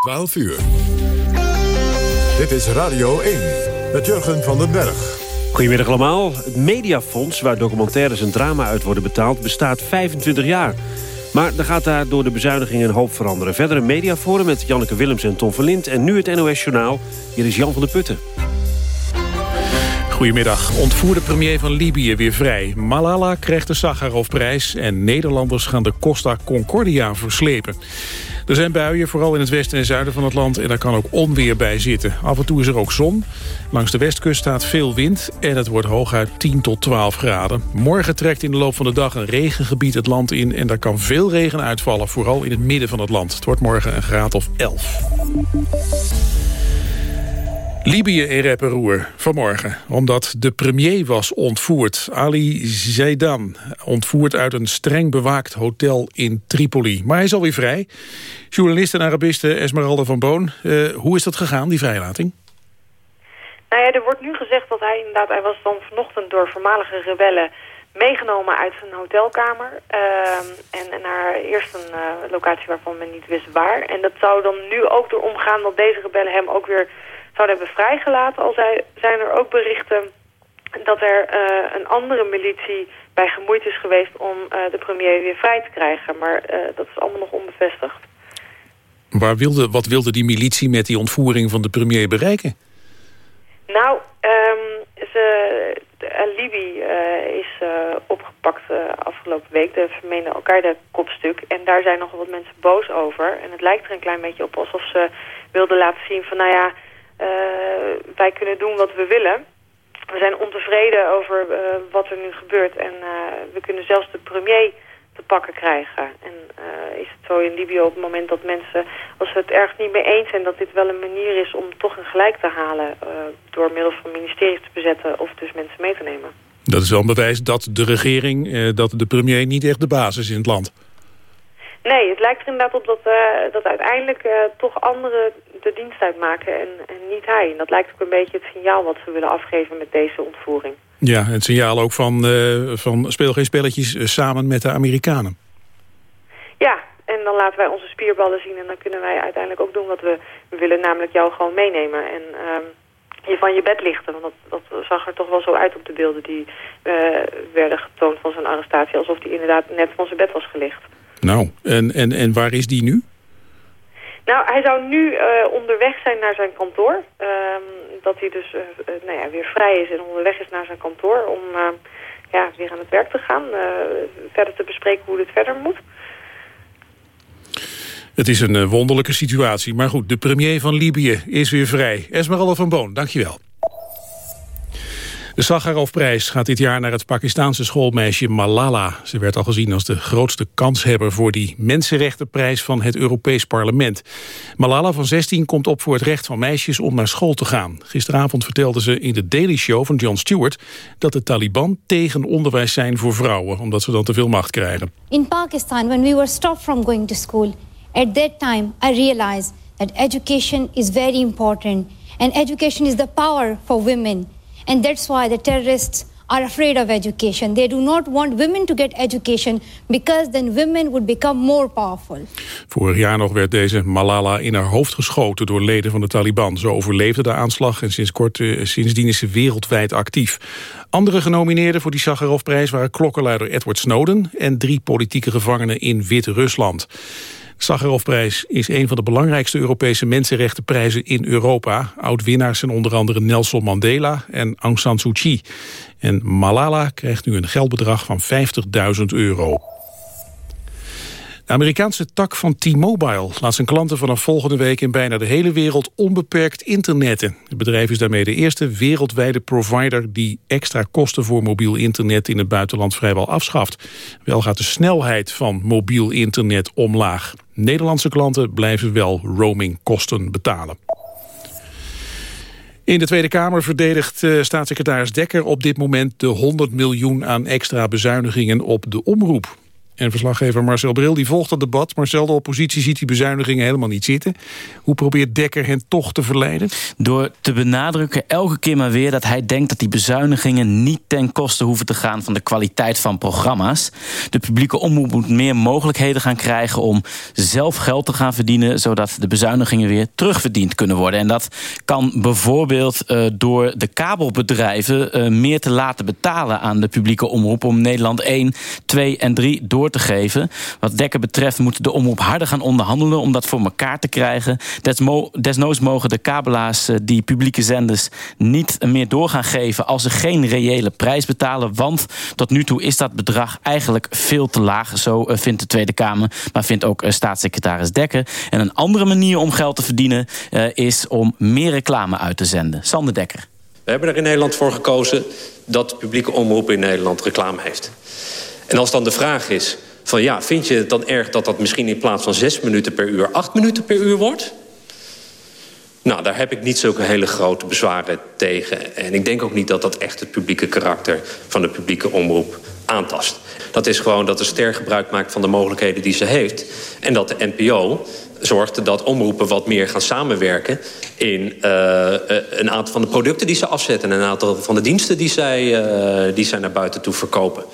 12 uur. Dit is Radio 1 met Jurgen van den Berg. Goedemiddag allemaal. Het Mediafonds, waar documentaires en drama uit worden betaald... bestaat 25 jaar. Maar er gaat daar door de bezuinigingen een hoop veranderen. Verder een mediaforum met Janneke Willems en Tom Verlind. En nu het NOS Journaal. Hier is Jan van der Putten. Goedemiddag. Ontvoerde premier van Libië weer vrij. Malala krijgt de Sakharovprijs en Nederlanders gaan de Costa Concordia verslepen. Er zijn buien, vooral in het westen en zuiden van het land... en daar kan ook onweer bij zitten. Af en toe is er ook zon. Langs de westkust staat veel wind en het wordt hooguit 10 tot 12 graden. Morgen trekt in de loop van de dag een regengebied het land in... en daar kan veel regen uitvallen, vooral in het midden van het land. Het wordt morgen een graad of 11. Libië in reperoer vanmorgen, omdat de premier was ontvoerd. Ali Zaidan, ontvoerd uit een streng bewaakt hotel in Tripoli. Maar hij is alweer vrij. Journalist en Arabiste Esmeralda van Boon, uh, hoe is dat gegaan, die vrijlating? Nou ja, er wordt nu gezegd dat hij inderdaad, hij was dan vanochtend door voormalige rebellen meegenomen uit zijn hotelkamer. Uh, en, naar eerst een uh, locatie waarvan men niet wist waar. En dat zou dan nu ook door omgaan dat deze rebellen hem ook weer zouden hebben vrijgelaten. Al zijn er ook berichten dat er uh, een andere militie bij gemoeid is geweest om uh, de premier weer vrij te krijgen. Maar uh, dat is allemaal nog onbevestigd. Waar wilde, wat wilde die militie met die ontvoering van de premier bereiken? Nou, um, ze, Libi is opgepakt afgelopen week, de vermeende Al-Qaeda-kopstuk. En daar zijn nogal wat mensen boos over. En het lijkt er een klein beetje op alsof ze wilden laten zien van... nou ja, eh, wij kunnen doen wat we willen. We zijn ontevreden over eh, wat er nu gebeurt. En eh, we kunnen zelfs de premier te pakken krijgen. En is het zo in Libië op het moment dat mensen, als ze het erg niet mee eens zijn... dat dit wel een manier is om toch een gelijk te halen... door middel van ministeries te bezetten of dus mensen mee te nemen. Dat is wel een bewijs dat de regering, dat de premier niet echt de basis is in het land. Nee, het lijkt er inderdaad op dat, dat uiteindelijk toch anderen de dienst uitmaken en, en niet hij. En dat lijkt ook een beetje het signaal wat ze willen afgeven met deze ontvoering. Ja, het signaal ook van, uh, van speel geen spelletjes samen met de Amerikanen. Ja, en dan laten wij onze spierballen zien en dan kunnen wij uiteindelijk ook doen wat we, we willen. Namelijk jou gewoon meenemen en ehm, je van je bed lichten. Want dat, dat zag er toch wel zo uit op de beelden die werden getoond van zijn arrestatie. Alsof hij inderdaad net van zijn bed was gelicht. Nou, en, en, en waar is die nu? Nou, hij zou nu uh, onderweg zijn naar zijn kantoor. Uh, dat hij dus uh, nou ja, weer vrij is en onderweg is naar zijn kantoor... om ja, weer aan het werk te gaan. verder te bespreken hoe dit verder moet. Het is een wonderlijke situatie. Maar goed, de premier van Libië is weer vrij. Esmeralda van Boon, dankjewel. De Sakharovprijs gaat dit jaar naar het Pakistaanse schoolmeisje Malala. Ze werd al gezien als de grootste kanshebber voor die mensenrechtenprijs van het Europees Parlement. Malala van 16 komt op voor het recht van meisjes om naar school te gaan. Gisteravond vertelde ze in de Daily Show van Jon Stewart dat de Taliban tegen onderwijs zijn voor vrouwen, omdat ze dan te veel macht krijgen. In Pakistan, when we were stopped from going to school, at that time I realized that education is very important and education is the power for women. And that's why the terrorists are afraid of education. They do not want women to get education because then women would become more powerful. Vorig jaar nog werd deze Malala in haar hoofd geschoten door leden van de Taliban. Ze overleefde de aanslag en sinds kort, uh, sindsdien is ze wereldwijd actief. Andere genomineerden voor die Sakharovprijs waren klokkenluider Edward Snowden en drie politieke gevangenen in Wit-Rusland. Sakharovprijs is een van de belangrijkste Europese mensenrechtenprijzen in Europa. Oud-winnaars zijn onder andere Nelson Mandela en Aung San Suu Kyi. En Malala krijgt nu een geldbedrag van 50.000 euro. De Amerikaanse tak van T-Mobile laat zijn klanten vanaf volgende week in bijna de hele wereld onbeperkt internetten. Het bedrijf is daarmee de eerste wereldwijde provider die extra kosten voor mobiel internet in het buitenland vrijwel afschaft. Wel gaat de snelheid van mobiel internet omlaag. Nederlandse klanten blijven wel roamingkosten betalen. In de Tweede Kamer verdedigt uh, staatssecretaris Dekker op dit moment de 100 miljoen aan extra bezuinigingen op de omroep. En verslaggever Marcel Bril die volgt dat debat. Marcel, de oppositie ziet die bezuinigingen helemaal niet zitten. Hoe probeert Dekker hen toch te verleiden? Door te benadrukken elke keer maar weer dat hij denkt dat die bezuinigingen niet ten koste hoeven te gaan van de kwaliteit van programma's. De publieke omroep moet meer mogelijkheden gaan krijgen om zelf geld te gaan verdienen, zodat de bezuinigingen weer terugverdiend kunnen worden. En dat kan bijvoorbeeld uh, door de kabelbedrijven uh, meer te laten betalen aan de publieke omroep om Nederland 1, 2 en 3 door te geven. Wat Dekker betreft moet de omroep harder gaan onderhandelen om dat voor elkaar te krijgen. Desnoods mogen de kabelaars uh, die publieke zenders niet meer door gaan geven als ze geen reële prijs betalen. Want tot nu toe is dat bedrag eigenlijk veel te laag. Zo uh, vindt de Tweede Kamer, maar vindt ook uh, staatssecretaris Dekker. En een andere manier om geld te verdienen is om meer reclame uit te zenden. Sander Dekker. We hebben er in Nederland voor gekozen dat de publieke omroep in Nederland reclame heeft. En als dan de vraag is van ja, vind je het dan erg dat dat misschien in plaats van zes minuten per uur acht minuten per uur wordt? Nou, daar heb ik niet zulke hele grote bezwaren tegen. En ik denk ook niet dat dat echt het publieke karakter van de publieke omroep aantast. Dat is gewoon dat er ster gebruik maakt van de mogelijkheden die ze heeft. En dat de NPO zorgt dat omroepen wat meer gaan samenwerken... in uh, een aantal van de producten die ze afzetten... en een aantal van de diensten die zij, uh, die zij naar buiten toe verkopen.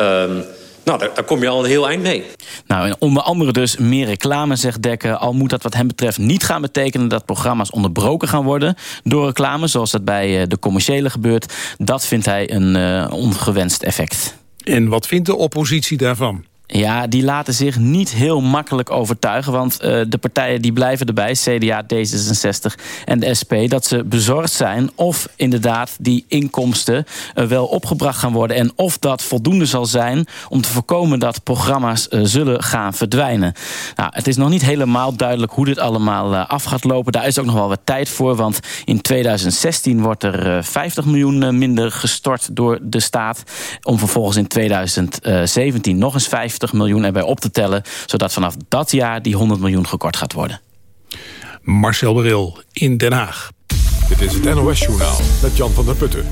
Um, nou, daar, daar, kom je al een heel eind mee. Nou, en onder andere dus meer reclame, zegt Dekker. Al moet dat wat hem betreft niet gaan betekenen... dat programma's onderbroken gaan worden door reclame... zoals dat bij de commerciële gebeurt. Dat vindt hij een uh, ongewenst effect. En wat vindt de oppositie daarvan? Ja, die laten zich niet heel makkelijk overtuigen. Want uh, de partijen die blijven erbij, CDA, D66 en de SP... dat ze bezorgd zijn of inderdaad die inkomsten uh, wel opgebracht gaan worden... en of dat voldoende zal zijn om te voorkomen dat programma's uh, zullen gaan verdwijnen. Nou, het is nog niet helemaal duidelijk hoe dit allemaal af gaat lopen. Daar is ook nog wel wat tijd voor, want in 2016 wordt er 50 miljoen minder gestort door de staat... om vervolgens in 2017 nog eens 50 50 miljoen erbij op te tellen... zodat vanaf dat jaar die 100 miljoen gekort gaat worden. Marcel Beril in Den Haag. Dit is het NOS Journaal met Jan van der Putten.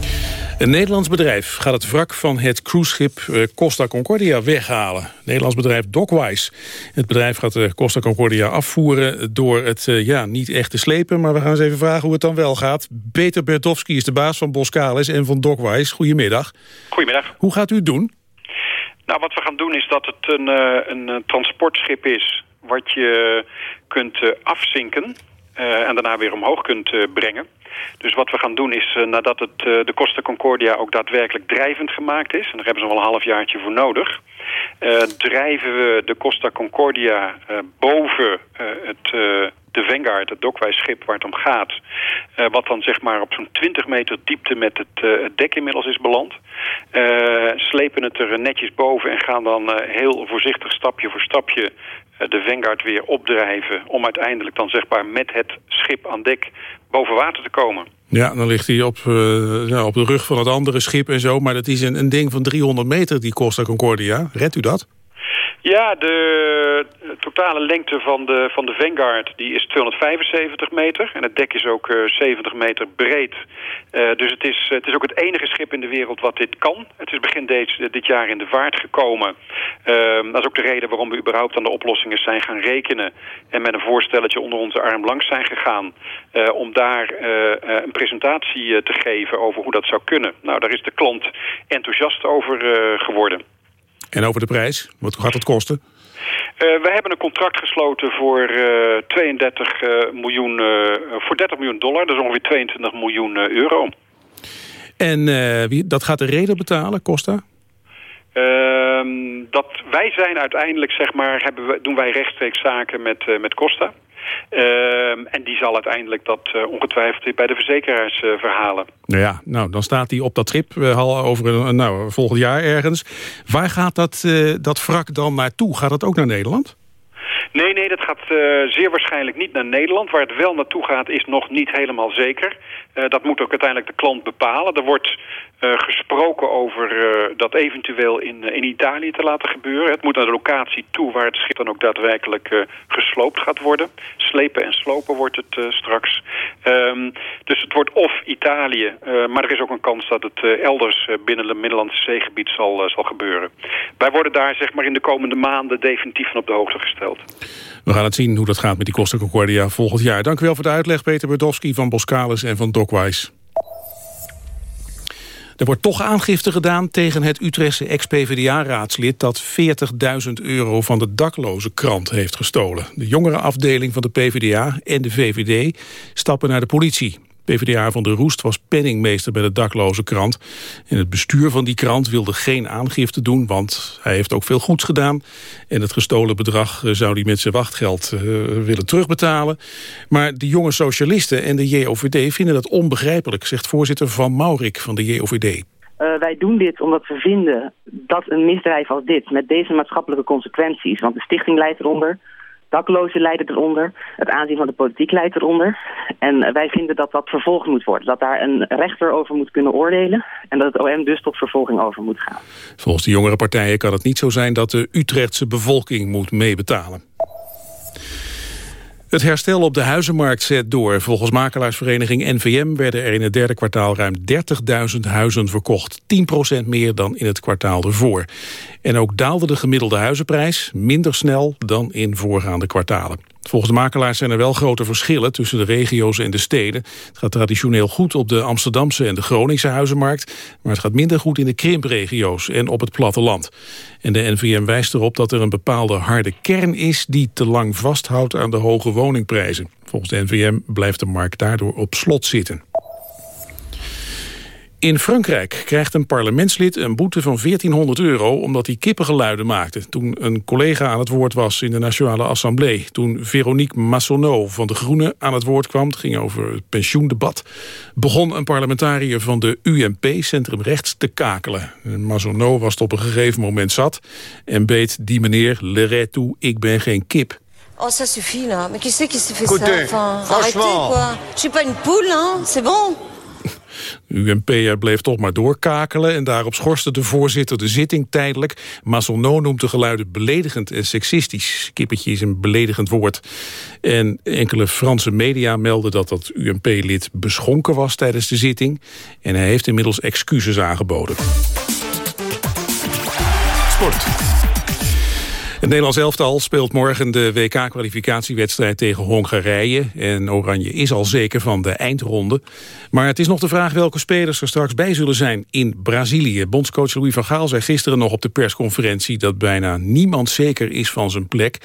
Een Nederlands bedrijf gaat het wrak van het cruiseschip eh, Costa Concordia weghalen. Nederlands bedrijf Dockwise. Het bedrijf gaat de Costa Concordia afvoeren door het eh, ja, niet echt te slepen. Maar we gaan eens even vragen hoe het dan wel gaat. Peter Bertowski is de baas van Boskalis en van Dockwise. Goedemiddag. Goedemiddag. Hoe gaat u het doen? Nou, wat we gaan doen is dat het een, uh, een transportschip is... wat je kunt uh, afzinken uh, en daarna weer omhoog kunt brengen. Dus wat we gaan doen is, nadat het, de Costa Concordia ook daadwerkelijk drijvend gemaakt is... en daar hebben ze wel een halfjaartje voor nodig... drijven we de Costa Concordia boven het de Vanguard, het dokwijsschip waar het om gaat. Wat dan zeg maar op zo'n 20 meter diepte met het, het dek inmiddels is beland. Slepen het er netjes boven en gaan dan heel voorzichtig stapje voor stapje de Vanguard weer opdrijven... om uiteindelijk dan zeg maar met het schip aan dek boven water te komen. Ja, dan ligt hij op, ja, op de rug van het andere schip en zo. Maar dat is een, een ding van 300 meter, die Costa Concordia. Redt u dat? Ja, de totale lengte van de, van de Vanguard die is 275 meter. En het dek is ook uh, 70 meter breed. Uh, dus het is, het is ook het enige schip in de wereld wat dit kan. Het is begin deze, dit jaar in de vaart gekomen. Uh, dat is ook de reden waarom we überhaupt aan de oplossingen zijn gaan rekenen. En met een voorstelletje onder onze arm langs zijn gegaan. Uh, om daar een presentatie te geven over hoe dat zou kunnen. Nou, daar is de klant enthousiast over geworden. En over de prijs? Wat gaat het kosten? Uh, we hebben een contract gesloten voor uh, 32 uh, miljoen, uh, voor 30 miljoen dollar. Dat is ongeveer 22 miljoen euro. En wie, dat gaat de reden betalen, Costa? Ehm, dat wij zijn uiteindelijk, zeg maar, hebben we, doen wij rechtstreeks zaken met, met Costa. Uh, en die zal uiteindelijk dat uh, ongetwijfeld bij de verzekeraars uh, verhalen. Nou ja, nou, dan staat hij op dat schip uh, al over een, nou, volgend jaar ergens. Waar gaat dat, dat wrak dan naartoe? Gaat dat ook naar Nederland? Nee, nee, dat gaat uh, zeer waarschijnlijk niet naar Nederland. Waar het wel naartoe gaat is nog niet helemaal zeker. Dat moet ook uiteindelijk de klant bepalen. Er wordt gesproken over dat eventueel in, in Italië te laten gebeuren. Het moet naar de locatie toe waar het schip dan ook daadwerkelijk gesloopt gaat worden. Slepen en slopen wordt het straks. Ehm, dus het wordt of Italië, maar er is ook een kans dat het elders binnen het Middellandse zeegebied zal, zal gebeuren. Wij worden daar zeg maar in de komende maanden definitief van op de hoogte gesteld. We gaan het zien hoe dat gaat met die Costa Concordia volgend jaar. Dank u wel voor de uitleg, Peter Berdowski van Boskalis en van Dockwise. Er wordt toch aangifte gedaan tegen het Utrechtse ex-PVDA-raadslid... dat 40.000 euro van de dakloze krant heeft gestolen. De jongere afdeling van de PVDA en de VVD stappen naar de politie. PvdA van der Roest was penningmeester bij de dakloze krant. En het bestuur van die krant wilde geen aangifte doen... want hij heeft ook veel goeds gedaan. En het gestolen bedrag eh, zou hij met zijn wachtgeld uh, willen terugbetalen. Maar de jonge socialisten en de JOVD vinden dat onbegrijpelijk... zegt voorzitter Van Maurik van de JOVD. Eh, wij doen dit omdat we vinden dat een misdrijf als dit... met deze maatschappelijke consequenties, want de stichting leidt eronder daklozen lijden eronder. Het aanzien van de politiek leidt eronder. En wij vinden dat dat vervolgd moet worden. Dat daar een rechter over moet kunnen oordelen. En dat het OM dus tot vervolging over moet gaan. Volgens de jongere partijen kan het niet zo zijn dat de Utrechtse bevolking moet meebetalen. Het herstel op de huizenmarkt zet door. Volgens makelaarsvereniging NVM werden er in het derde kwartaal ruim 30.000 huizen verkocht. 10% meer dan in het kwartaal ervoor. En ook daalde de gemiddelde huizenprijs minder snel dan in voorgaande kwartalen. Volgens de makelaars zijn er wel grote verschillen tussen de regio's en de steden. Het gaat traditioneel goed op de Amsterdamse en de Groningse huizenmarkt... maar het gaat minder goed in de krimpregio's en op het platteland. En de NVM wijst erop dat er een bepaalde harde kern is... die te lang vasthoudt aan de hoge woningprijzen. Volgens de NVM blijft de markt daardoor op slot zitten. In Frankrijk krijgt een parlementslid een boete van 1400 euro... omdat hij kippengeluiden maakte toen een collega aan het woord was... in de Nationale Assemblée. Toen Veronique Massonneau van de Groenen aan het woord kwam... het ging over het pensioendebat... begon een parlementariër van de UMP, Centrum Rechts, te kakelen. Massonneau was tot op een gegeven moment zat... en beet die meneer le toe, ik ben geen kip. Oh, ça suffit, là. Mais qui c'est qui s'est fait Écoutez, ça enfin, franchement... Arrêtez, quoi. Je suis pas une poule, hein. C'est bon UMP'er bleef toch maar doorkakelen... en daarop schorste de voorzitter de zitting tijdelijk. Massonneau noemt de geluiden beledigend en seksistisch. Kippetje is een beledigend woord. En enkele Franse media melden dat dat UMP-lid beschonken was tijdens de zitting. En hij heeft inmiddels excuses aangeboden. Sport. Het Nederlands elftal speelt morgen de WK-kwalificatiewedstrijd tegen Hongarije. En Oranje is al zeker van de eindronde. Maar het is nog de vraag welke spelers er straks bij zullen zijn in Brazilië. Bondscoach Louis van Gaal zei gisteren nog op de persconferentie... dat bijna niemand zeker is van zijn plek.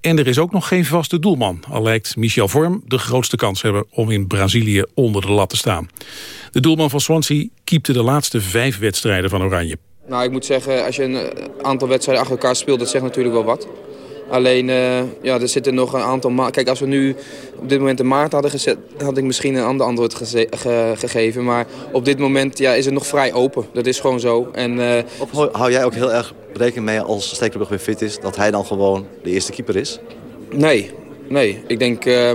En er is ook nog geen vaste doelman. Al lijkt Michel Vorm de grootste kans hebben om in Brazilië onder de lat te staan. De doelman van Swansea keepte de laatste vijf wedstrijden van Oranje. Nou, ik moet zeggen, als je een eh, aantal wedstrijden achter elkaar speelt, dat zegt natuurlijk wel wat. Alleen, uh, ja, er zitten nog een aantal maanden. Kijk, als we nu op dit moment een maart hadden gezet, had ik misschien een ander antwoord gegeven. Maar op dit moment ja, is het nog vrij open. Dat is gewoon zo. En, uh, of hou jij ook heel erg rekening mee als Stekelenburg weer fit is, dat hij dan gewoon de eerste keeper is? Nee, nee. Ik denk uh,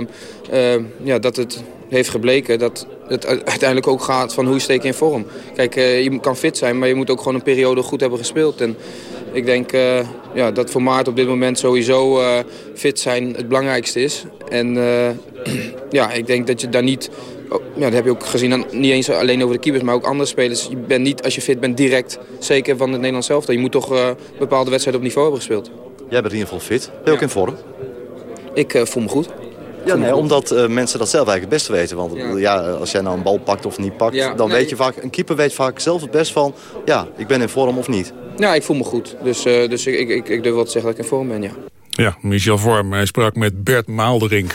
ja, dat het heeft gebleken dat het uiteindelijk ook gaat van hoe steek je in vorm. Kijk, uh, je kan fit zijn, maar je moet ook gewoon een periode goed hebben gespeeld. En ik denk uh, ja, dat voor Maart op dit moment sowieso uh, fit zijn het belangrijkste is. En ja, ik denk dat je daar niet... Oh, ja, dat heb je ook gezien, niet eens alleen over de keepers, maar ook andere spelers. Je bent niet, als je fit bent, direct zeker van het Nederlands zelf. Je moet toch bepaalde wedstrijden op niveau hebben gespeeld. Jij bent in ieder geval fit. Ben je ook in vorm? Ik voel me goed. Ja, nee, omdat uh, mensen dat zelf eigenlijk het beste weten. Want ja. als jij nou een bal pakt of niet pakt, dan weet je vaak... Een keeper weet vaak zelf het best van, ja, ik ben in vorm of niet. Ja, ik voel me goed. Dus, uh, dus ik, ik, ik durf wel te zeggen dat ik in vorm ben, ja. Ja, Michel Vorm, hij sprak met Bert Maalderink.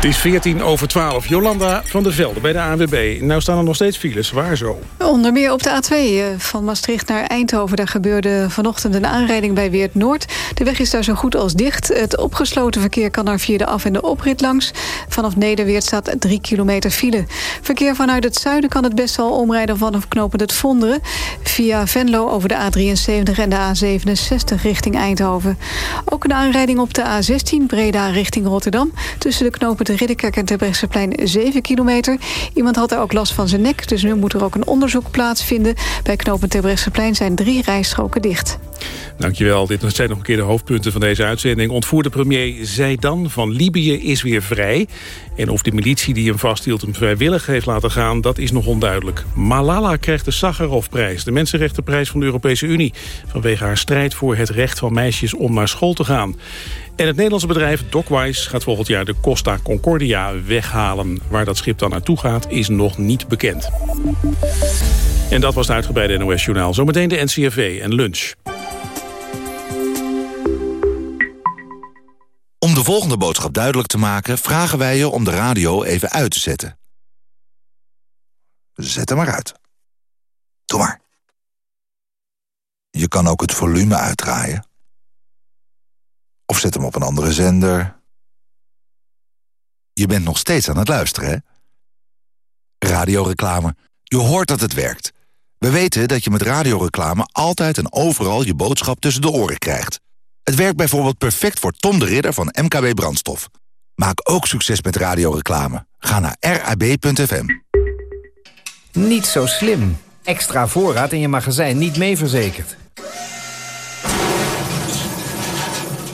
Het is 14 over 12. Jolanda van der Velde bij de ANWB. Nou staan er nog steeds files. Waar zo? Onder meer op de A2 eh, van Maastricht naar Eindhoven. Daar gebeurde vanochtend een aanrijding bij Weert Noord. De weg is daar zo goed als dicht. Het opgesloten verkeer kan daar via de af- en de oprit langs. Vanaf Nederweert staat 3 kilometer file. Verkeer vanuit het zuiden kan het best wel omrijden vanaf knopend het Vonderen. Via Venlo over de A73 en de A67 richting Eindhoven. Ook een aanrijding op de A16 Breda richting Rotterdam. Tussen de knopen de Ridderkerk en Terbrechtseplein 7 kilometer. Iemand had daar ook last van zijn nek, dus nu moet er ook een onderzoek plaatsvinden. Bij knooppunt Terbrechtseplein zijn drie rijstroken dicht. Dankjewel. Dit zijn nog een keer de hoofdpunten van deze uitzending. Ontvoerde premier Zeidan van Libië is weer vrij. En of de militie die hem vasthield hem vrijwillig heeft laten gaan... dat is nog onduidelijk. Malala krijgt de Sakharovprijs, de Mensenrechtenprijs van de Europese Unie... vanwege haar strijd voor het recht van meisjes om naar school te gaan. En het Nederlandse bedrijf Dockwise gaat volgend jaar de Costa Concordia weghalen. Waar dat schip dan naartoe gaat is nog niet bekend. En dat was het uitgebreide NOS-journaal. Zometeen de NCRV en lunch. Om de volgende boodschap duidelijk te maken... vragen wij je om de radio even uit te zetten. Zet hem maar uit. Doe maar. Je kan ook het volume uitdraaien. Of zet hem op een andere zender. Je bent nog steeds aan het luisteren, hè? Radioreclame. Je hoort dat het werkt. We weten dat je met radioreclame altijd en overal je boodschap tussen de oren krijgt. Het werkt bijvoorbeeld perfect voor Tom de Ridder van MKB Brandstof. Maak ook succes met radioreclame. Ga naar rab.fm. Niet zo slim. Extra voorraad in je magazijn niet mee verzekerd.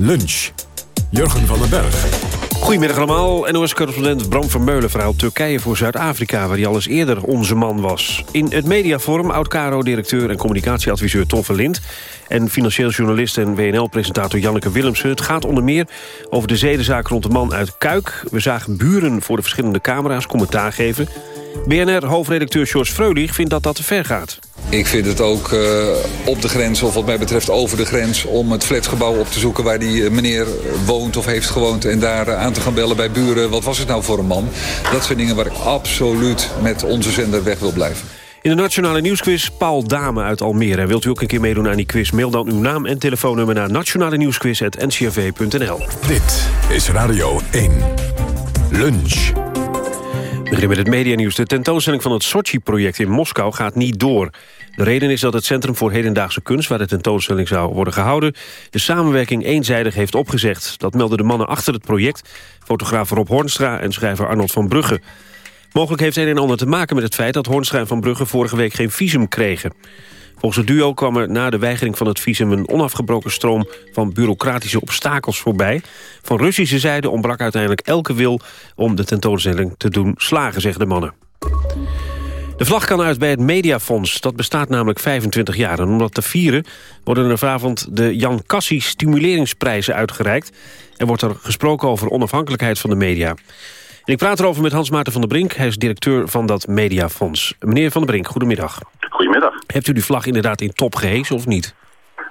Lunch. Jurgen van den Berg. Goedemiddag allemaal. NOS-correspondent Bram Vermeulen verhaalt Turkije voor Zuid-Afrika... waar hij al eens eerder onze man was. In het mediaforum oud-Caro-directeur en communicatieadviseur Tom Verlind... en financieel journalist en WNL-presentator Janneke Willemsen. Het gaat onder meer over de zedenzaak rond de man uit Kuik. We zagen buren voor de verschillende camera's commentaar geven. BNR-hoofdredacteur George Freulich vindt dat dat te ver gaat. Ik vind het ook uh, op de grens, of wat mij betreft over de grens... om het flatgebouw op te zoeken waar die meneer woont of heeft gewoond... en daar aan te gaan bellen bij buren. Wat was het nou voor een man? Dat zijn dingen waar ik absoluut met onze zender weg wil blijven. In de Nationale Nieuwsquiz Paul Dame uit Almere. Wilt u ook een keer meedoen aan die quiz? Mail dan uw naam en telefoonnummer naar nationale nieuwsquiz.ncrv.nl. Dit is Radio 1. Lunch. We beginnen met het medianieuws. De tentoonstelling van het Sochi-project in Moskou gaat niet door. De reden is dat het Centrum voor Hedendaagse Kunst... waar de tentoonstelling zou worden gehouden... de samenwerking eenzijdig heeft opgezegd. Dat melden de mannen achter het project... fotograaf Rob Hornstra en schrijver Arnold van Brugge. Mogelijk heeft een en ander te maken met het feit... dat Hornstra en Van Brugge vorige week geen visum kregen. Volgens het duo kwam er na de weigering van het visum... een onafgebroken stroom van bureaucratische obstakels voorbij. Van Russische zijde ontbrak uiteindelijk elke wil... om de tentoonstelling te doen slagen, zeggen de mannen. De vlag kan uit bij het Mediafonds. Dat bestaat namelijk 25 jaar. En om dat te vieren worden er vanavond de Jan Cassie Stimuleringsprijzen uitgereikt. En wordt er gesproken over onafhankelijkheid van de media. En ik praat erover met Hans Maarten van der Brink. Hij is directeur van dat Mediafonds. Meneer van der Brink, goedemiddag. Goedemiddag. Hebt u die vlag inderdaad in top gehezen of niet?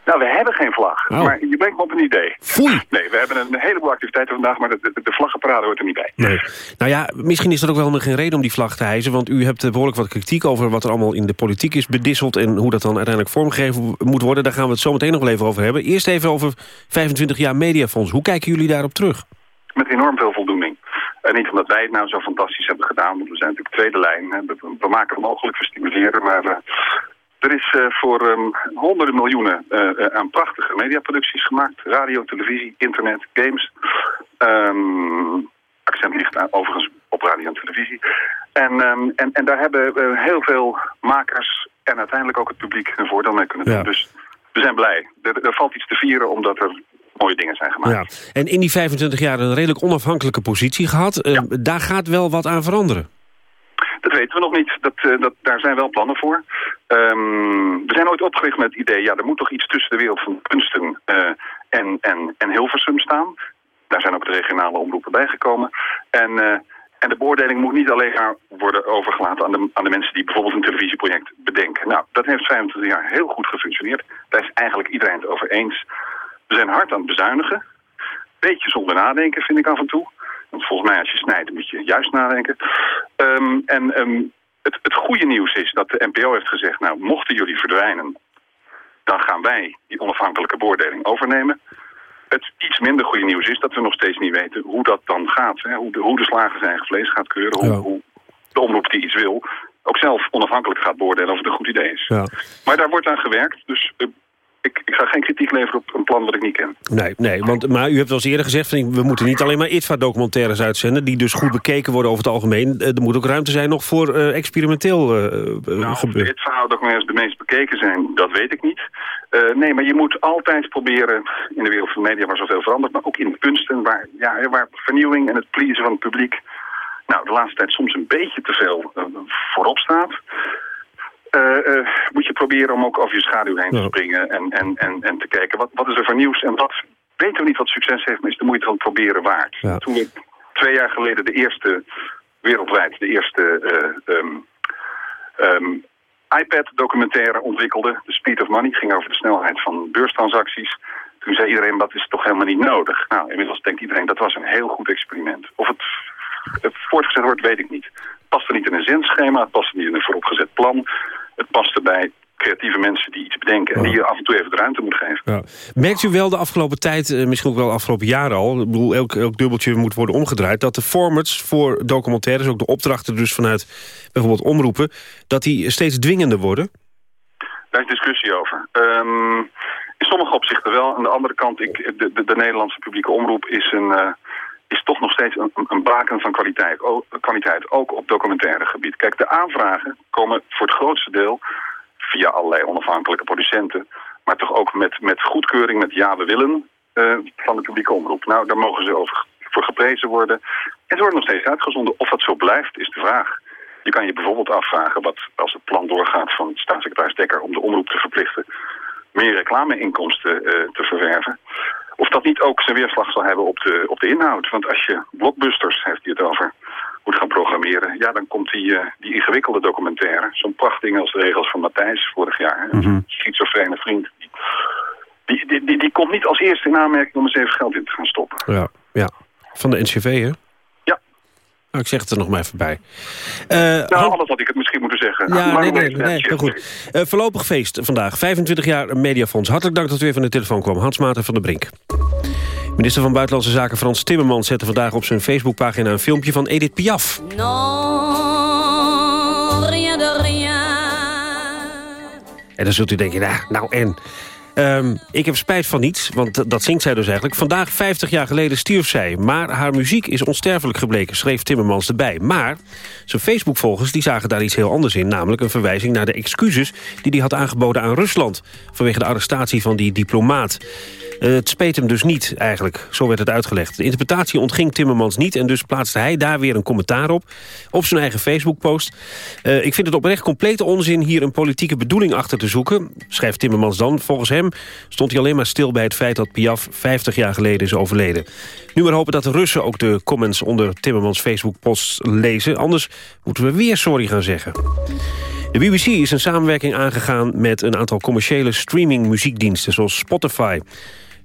Nou, we hebben geen vlag, Oh. maar je brengt me op een idee. Foei! Nee, we hebben een heleboel activiteiten vandaag, maar de, de, de vlaggenparade hoort er niet bij. Nee. Nou ja, misschien is dat ook wel geen reden om die vlag te hijsen... want u hebt eh, behoorlijk wat kritiek over wat er allemaal in de politiek is bedisseld... en hoe dat dan uiteindelijk vormgegeven moet worden. Daar gaan we het zo meteen nog wel even over hebben. Eerst even over 25 jaar Mediafonds. Hoe kijken jullie daarop terug? Met enorm veel voldoening. En niet omdat wij het nou zo fantastisch hebben gedaan, want we zijn natuurlijk tweede lijn. We, we maken het mogelijk, we stimuleren, maar... eh, er is eh, voor ehm, honderden miljoenen eh, aan prachtige mediaproducties gemaakt. Radio, televisie, internet, games. Ehm, accent ligt overigens op radio en televisie. En, ehm, en, en daar hebben heel veel makers en uiteindelijk ook het publiek een voordeel mee kunnen doen. Ja. Dus we zijn blij. Er, er valt iets te vieren omdat er mooie dingen zijn gemaakt. Ja. En in die 25 jaar een redelijk onafhankelijke positie gehad. Eh, Daar gaat wel wat aan veranderen. Dat weten we nog niet. Dat, eh, dat, daar zijn wel plannen voor. Ehm, we zijn ooit opgericht met het idee... ja, er moet toch iets tussen de wereld van kunsten eh, en, en, en Hilversum staan. Daar zijn ook de regionale omroepen bijgekomen. En, en de beoordeling moet niet alleen maar worden overgelaten... Aan de, aan de mensen die bijvoorbeeld een televisieproject bedenken. Nou, dat heeft 25 jaar heel goed gefunctioneerd. Daar is eigenlijk iedereen het over eens. We zijn hard aan het bezuinigen. Beetje zonder nadenken, vind ik af en toe. Want volgens mij als je snijdt moet je juist nadenken. Ehm, en ehm, het, het goede nieuws is dat de NPO heeft gezegd... nou, mochten jullie verdwijnen, dan gaan wij die onafhankelijke beoordeling overnemen. Het iets minder goede nieuws is dat we nog steeds niet weten hoe dat dan gaat. Hè? Hoe, de, hoe de slager zijn eigen vlees gaat keuren, hoe, hoe de omroep die iets wil ook zelf onafhankelijk gaat beoordelen of het een goed idee is. Ja. Maar daar wordt aan gewerkt, dus uh, ik, ik, ga geen kritiek leveren op een plan wat ik niet ken. Nee, nee want, maar u hebt wel eens eerder gezegd... Van, we moeten niet alleen maar ITVA-documentaires uitzenden... die dus goed bekeken worden over het algemeen. Er moet ook ruimte zijn nog voor uh, experimenteel uh, nou, gebeuren. ITVA-documentaires de meest bekeken zijn, dat weet ik niet. nee, maar je moet altijd proberen... in de wereld van de media waar zoveel verandert... maar ook in de kunsten waar, ja, waar vernieuwing en het pleasen van het publiek nou, de laatste tijd soms een beetje te veel voorop staat. Uh, uh, moet je proberen om ook over je schaduw heen te springen en, en, en, en te kijken wat, wat is er voor nieuws en wat weten we niet wat succes heeft, maar is de moeite van het proberen waard. Ja. Toen we twee jaar geleden de eerste, wereldwijd, de eerste um, um, iPad-documentaire ontwikkelden, The Speed of Money, ging over de snelheid van beurstransacties. Toen zei iedereen, dat is toch helemaal niet nodig. Nou, inmiddels denkt iedereen, dat was een heel goed experiment. Of het voortgezet wordt, weet ik niet. Het past er niet in een zinschema, het past er niet in een vooropgezet plan. Het past erbij creatieve mensen die iets bedenken... en die je af en toe even de ruimte moet geven. Ja. Merkt u wel de afgelopen tijd, eh, misschien ook wel de afgelopen jaren al... ik bedoel, elk, elk dubbeltje moet worden omgedraaid... dat de formats voor documentaires, ook de opdrachten dus vanuit bijvoorbeeld omroepen... dat die steeds dwingender worden? Daar is discussie over. Um, in sommige opzichten wel. Aan de andere kant, ik, de, de, de Nederlandse publieke omroep is een... Uh, is toch nog steeds een, een baken van kwaliteit, ook, kwaliteit, ook op documentaire gebied. Kijk, de aanvragen komen voor het grootste deel via allerlei onafhankelijke producenten, maar toch ook met, met goedkeuring, met ja, we willen uh, van de publieke omroep. Nou, daar mogen ze over, voor geprezen worden. En ze worden nog steeds uitgezonden. Of dat zo blijft, is de vraag. Je kan je bijvoorbeeld afvragen wat als het plan doorgaat van staatssecretaris Dekker om de omroep te verplichten meer reclameinkomsten uh, te verwerven. Of dat niet ook zijn weerslag zal hebben op de, op de inhoud. Want als je blockbusters, heeft hij het over, moet gaan programmeren... ja, dan komt die, uh, die ingewikkelde documentaire. Zo'n prachtding als de regels van Matthijs vorig jaar. Mm -hmm. Schizofrene vriend. Die, die, die, die, komt niet als eerste in aanmerking om eens even geld in te gaan stoppen. Ja, ja. van de NCV, hè? Nou, ik zeg het er nog maar even bij. Uh, nou, anders had ik het misschien moeten zeggen. Ja, maar nee, nee, nee, goed. Uh, voorlopig feest vandaag. 25 jaar Mediafonds. Hartelijk dank dat u even aan de telefoon kwam. Hans Maarten van der Brink. Minister van Buitenlandse Zaken Frans Timmermans zette vandaag op zijn Facebookpagina een filmpje van Edith Piaf. Non, rien de rien. En dan zult u denken, nou, nou en... Um, ik heb spijt van niets, want dat zingt zij dus eigenlijk. Vandaag, 50 jaar geleden, stierf zij. Maar haar muziek is onsterfelijk gebleken, schreef Timmermans erbij. Maar zijn Facebook-volgers zagen daar iets heel anders in. Namelijk een verwijzing naar de excuses die hij had aangeboden aan Rusland... vanwege de arrestatie van die diplomaat. Uh, het speet hem dus niet, eigenlijk. Zo werd het uitgelegd. De interpretatie ontging Timmermans niet... en dus plaatste hij daar weer een commentaar op... op zijn eigen Facebook-post. Uh, ik vind het oprecht complete onzin hier een politieke bedoeling achter te zoeken... schrijft Timmermans dan. Volgens hem stond hij alleen maar stil bij het feit dat Piaf 50 jaar geleden is overleden. Nu maar hopen dat de Russen ook de comments onder Timmermans Facebook-post lezen. Anders moeten we weer sorry gaan zeggen. De BBC is een samenwerking aangegaan met een aantal commerciële streaming muziekdiensten zoals Spotify.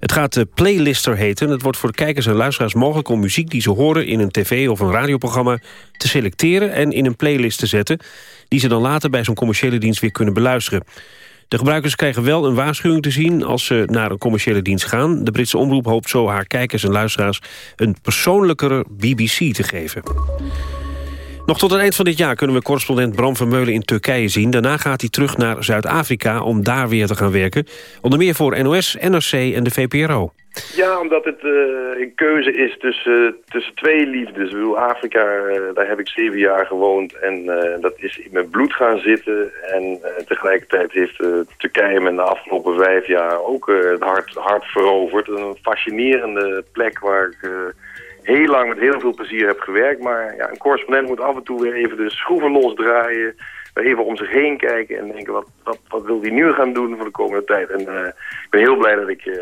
Het gaat de Playlister heten. Het wordt voor de kijkers en luisteraars mogelijk om muziek die ze horen in een tv- of een radioprogramma te selecteren en in een playlist te zetten, die ze dan later bij zo'n commerciële dienst weer kunnen beluisteren. De gebruikers krijgen wel een waarschuwing te zien als ze naar een commerciële dienst gaan. De Britse omroep hoopt zo haar kijkers en luisteraars een persoonlijkere BBC te geven. Nog tot het eind van dit jaar kunnen we correspondent Bram Vermeulen in Turkije zien. Daarna gaat hij terug naar Zuid-Afrika om daar weer te gaan werken. Onder meer voor NOS, NRC en de VPRO. Ja, omdat het uh, een keuze is tussen, tussen twee liefdes. Ik bedoel, Afrika, uh, daar heb ik zeven jaar gewoond en dat is in mijn bloed gaan zitten. En tegelijkertijd heeft Turkije me de afgelopen vijf jaar ook het hart, hart veroverd. Een fascinerende plek waar ik heel lang met heel veel plezier heb gewerkt. Maar ja, een correspondent moet af en toe weer even de schroeven losdraaien. Even om zich heen kijken en denken, wat, wat, wat wil hij nu gaan doen voor de komende tijd? En uh, ik ben heel blij dat ik uh,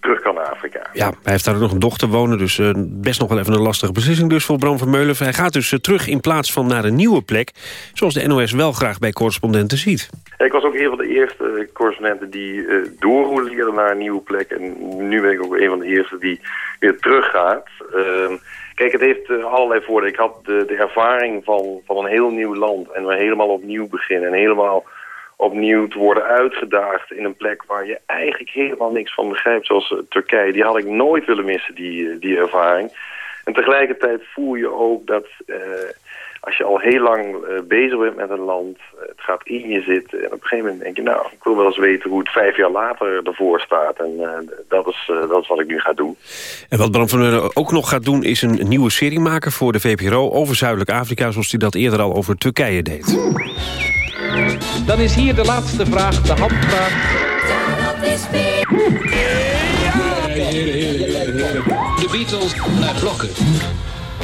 terug kan naar Afrika. Ja, hij heeft daar nog een dochter wonen, dus uh, best nog wel even een lastige beslissing dus voor Bram van Meulen. Hij gaat dus terug in plaats van naar een nieuwe plek, zoals de NOS wel graag bij correspondenten ziet. ik was ook een van de eerste correspondenten die uh, doorroleerde naar een nieuwe plek. En nu ben ik ook een van de eerste die weer teruggaat. Uh, Kijk, het heeft allerlei voordelen. Ik had de, de ervaring van, van een heel nieuw land en we helemaal opnieuw beginnen. En helemaal opnieuw te worden uitgedaagd in een plek waar je eigenlijk helemaal niks van begrijpt. Zoals uh, Turkije. Die had ik nooit willen missen, die, die ervaring. En tegelijkertijd voel je ook dat als je al heel lang bezig bent met een land, het gaat in je zitten. En op een gegeven moment denk je, nou, ik wil wel eens weten hoe het vijf jaar later ervoor staat. En dat, is, dat wat ik nu ga doen. En wat Bram van Euren ook nog gaat doen, is een nieuwe serie maken voor de VPRO over Zuidelijk Afrika, zoals hij dat eerder al over Turkije deed. Dan is hier de laatste vraag, de handvraag. De Beatles naar blokken.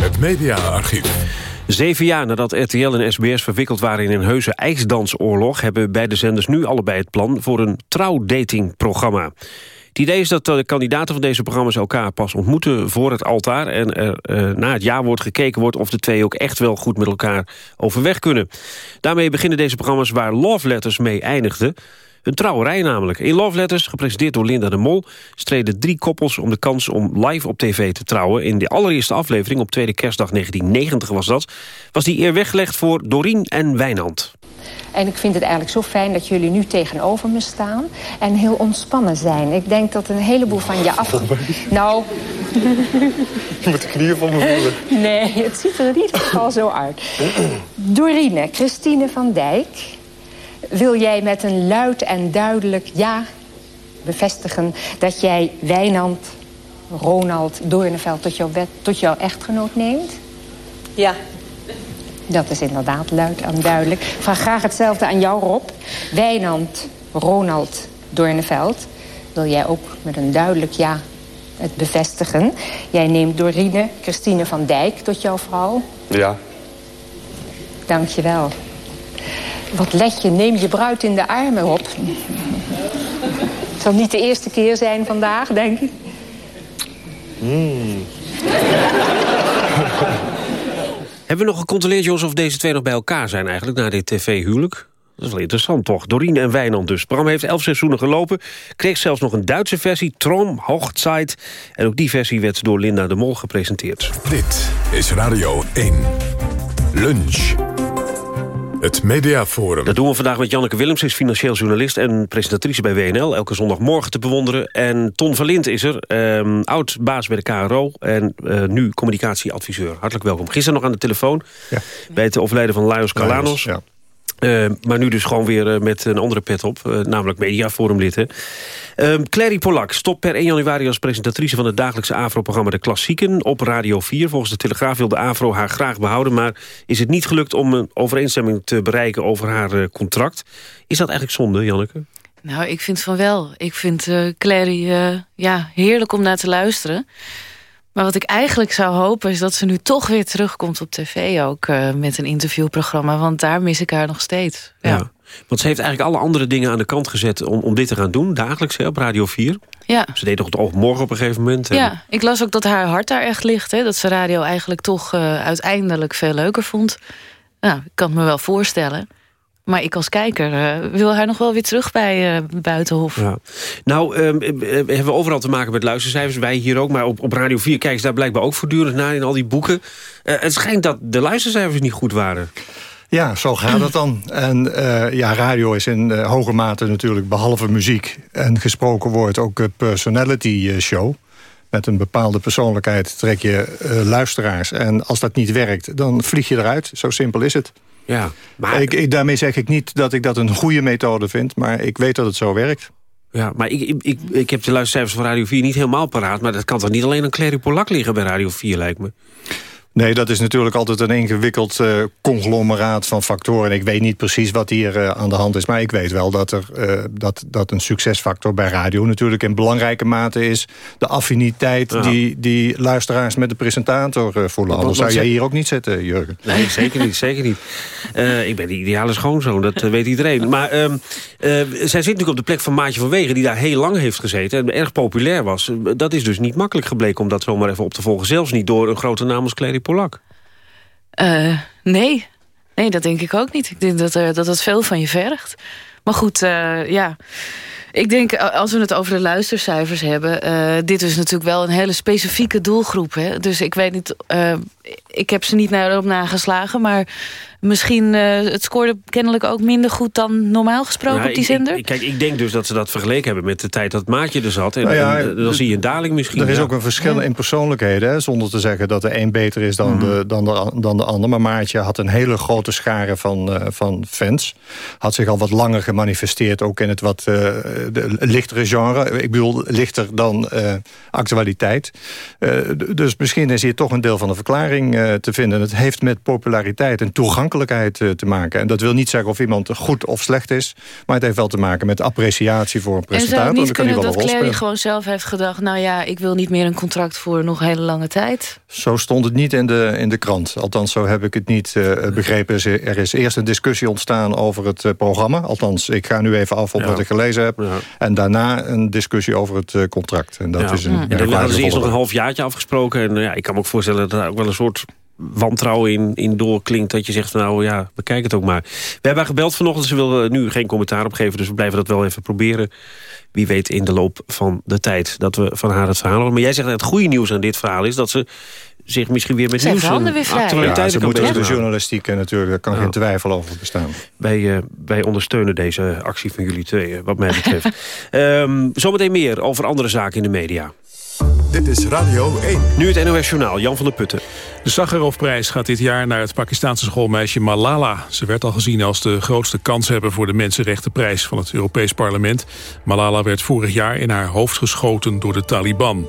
Het mediaarchief. Zeven jaar nadat RTL en SBS verwikkeld waren in een heuse ijsdansoorlog... hebben beide zenders nu allebei het plan voor een trouwdatingprogramma. Het idee is dat de kandidaten van deze programma's elkaar pas ontmoeten voor het altaar... en er uh, na het jaarwoord gekeken wordt of de twee ook echt wel goed met elkaar overweg kunnen. Daarmee beginnen deze programma's waar Love Letters mee eindigden... Een trouwerij namelijk. In Love Letters, gepresenteerd door Linda de Mol... streden drie koppels om de kans om live op tv te trouwen. In de allereerste aflevering, op tweede kerstdag 1990 was dat... was die eer weggelegd voor Dorien en Wijnand. En ik vind het eigenlijk zo fijn dat jullie nu tegenover me staan... en heel ontspannen zijn. Ik denk dat een heleboel van je af... Nou... Je moet de knieën van me voelen. Nee, het ziet er in ieder geval zo uit. Dorine, Christine van Dijk wil jij met een luid en duidelijk ja bevestigen... dat jij Wijnand Ronald Doorneveld tot jouw, wet, tot jouw echtgenoot neemt? Ja. Dat is inderdaad luid en duidelijk. Ik vraag graag hetzelfde aan jou, Rob. Wijnand Ronald Doorneveld. Wil jij ook met een duidelijk ja het bevestigen? Jij neemt Dorine Christine van Dijk tot jouw vrouw? Ja. Dank je wel. Wat let je, neem je bruid in de armen op. Het zal niet de eerste keer zijn vandaag, denk ik. Mm. Hebben we nog gecontroleerd, Jos, of deze twee nog bij elkaar zijn eigenlijk... na dit tv-huwelijk? Dat is wel interessant, toch? Doreen en Wijnand dus. Bram heeft elf seizoenen gelopen. Kreeg zelfs nog een Duitse versie, Trom, Hochzeit. En ook die versie werd door Linda de Mol gepresenteerd. Dit is Radio 1. Lunch. Het Mediaforum. Dat doen we vandaag met Janneke Willems, is financieel journalist... en presentatrice bij WNL, elke zondagmorgen te bewonderen. En Ton Verlind is er, ehm, oud-baas bij de KRO... en uh, nu communicatieadviseur. Hartelijk welkom. Gisteren nog aan de telefoon... Ja. bij het overlijden van Laios Kalanos. Ja. Uh, maar nu dus gewoon weer uh, met een andere pet op, uh, namelijk mediaforumlid. Uh, Clary Polak stopt per 1 januari als presentatrice van het dagelijkse AVRO-programma De Klassieken op Radio 4. Volgens de Telegraaf wil de AVRO haar graag behouden, maar is het niet gelukt om een overeenstemming te bereiken over haar contract. Is dat eigenlijk zonde, Janneke? Nou, ik vind van wel. Ik vind Clary ja, heerlijk om naar te luisteren. Maar wat ik eigenlijk zou hopen is dat ze nu toch weer terugkomt op tv ook uh, met een interviewprogramma. Want daar mis ik haar nog steeds. Ja. ja. Want ze heeft eigenlijk alle andere dingen aan de kant gezet om, om dit te gaan doen. Dagelijks hè, op Radio 4. Ja. Ze deed toch het oog morgen op een gegeven moment. En... Ja, ik las ook dat haar hart daar echt ligt. Hè, dat ze radio eigenlijk toch uh, uiteindelijk veel leuker vond. Nou, ik kan het me wel voorstellen. Maar ik als kijker uh, wil haar nog wel weer terug bij uh, Buitenhof. Ja. Nou, um, hebben we overal te maken met luistercijfers. Wij hier ook, maar op, op Radio 4 kijken ze daar blijkbaar ook voortdurend naar... in al die boeken. Het schijnt dat de luistercijfers niet goed waren. Ja, zo gaat het dan. En uh, ja, radio is in uh, hoge mate natuurlijk behalve muziek... en gesproken woord ook een personality show. Met een bepaalde persoonlijkheid trek je luisteraars. En als dat niet werkt, dan vlieg je eruit. Zo simpel is het. Ja, maar... Ik, ik, daarmee zeg ik niet dat ik dat een goede methode vind... maar ik weet dat het zo werkt. Ja, maar ik, ik, ik heb de luistercijfers van Radio 4 niet helemaal paraat... maar dat kan toch niet alleen aan Clary Polak liggen bij Radio 4, lijkt me? Nee, dat is natuurlijk altijd een ingewikkeld uh, conglomeraat van factoren. Ik weet niet precies wat hier uh, aan de hand is. Maar ik weet wel dat, er, uh, dat, dat een succesfactor bij radio natuurlijk in belangrijke mate is. De affiniteit ja. die, die luisteraars met de presentator voelen. Anders zou jij hier ook niet zitten, Jurgen. Nee, zeker niet. Zeker niet. ik ben de ideale schoonzoon, dat weet iedereen. Maar ehm, zij zit natuurlijk op de plek van Maatje van Wegen... die daar heel lang heeft gezeten en erg populair was. Dat is dus niet makkelijk gebleken om dat zomaar even op te volgen. Zelfs niet door een grote naam als Clary Polak. Uh, nee. nee, dat denk ik ook niet. Ik denk dat, uh, dat veel van je vergt. Maar goed, uh, ja... Ik denk, als we het over de luistercijfers hebben... Dit is natuurlijk wel een hele specifieke doelgroep. Hè? Dus ik weet niet... ik heb ze niet naar erop nageslagen, maar misschien... Uh, het scoorde kennelijk ook minder goed dan normaal gesproken nou, op die zender? Ik, kijk, ik denk dus dat ze dat vergeleken hebben met de tijd dat Maatje er zat. En, nou ja, en dan zie je een daling misschien. Er is ook een verschil in persoonlijkheden, hè, zonder te zeggen dat de een beter is dan, mhm. de, dan, de, dan de ander. Maar Maatje had een hele grote schare van, uh, van fans. Had zich al wat langer gemanifesteerd, ook in het wat uh, de lichtere genre. Ik bedoel, lichter dan actualiteit. dus misschien is hier toch een deel van de verklaring uh, te vinden. Het heeft met populariteit en toegankelijkheid uh, te maken. En dat wil niet zeggen of iemand goed of slecht is... maar het heeft wel te maken met appreciatie voor een presentator. En zou het niet kunnen dat Clary gewoon zelf heeft gedacht... nou ja, ik wil niet meer een contract voor nog een hele lange tijd? Zo stond het niet in de, in de krant. Althans, zo heb ik het niet uh, begrepen. Er is eerst een discussie ontstaan over het programma. Althans, ik ga nu even af op ja. wat ik gelezen heb. Ja. En daarna een discussie over het contract. En dat ja. is een, en dan hadden ze eerst nog een half jaartje afgesproken. En ja, ik kan me ook voorstellen dat daar ook wel een soort wantrouwen in, in doorklinkt... dat je zegt, nou ja, bekijk het ook maar. We hebben haar gebeld vanochtend, ze wil nu geen commentaar op geven... dus we blijven dat wel even proberen. Wie weet in de loop van de tijd dat we van haar het verhaal horen. Maar jij zegt dat het goede nieuws aan dit verhaal is... dat ze zich misschien weer met Zijn nieuws en actualiteiten ja, ze moeten de journalistiek natuurlijk, daar kan geen twijfel over bestaan. Wij, uh, wij ondersteunen deze actie van jullie twee, wat mij betreft. um, zometeen meer over andere zaken in de media. Dit is Radio 1. Nu het NOS Journaal, Jan van der Putten. De Sakharovprijs gaat dit jaar naar het Pakistanse schoolmeisje Malala. Ze werd al gezien als de grootste kanshebber voor de Mensenrechtenprijs van het Europees Parlement. Malala werd vorig jaar in haar hoofd geschoten door de Taliban.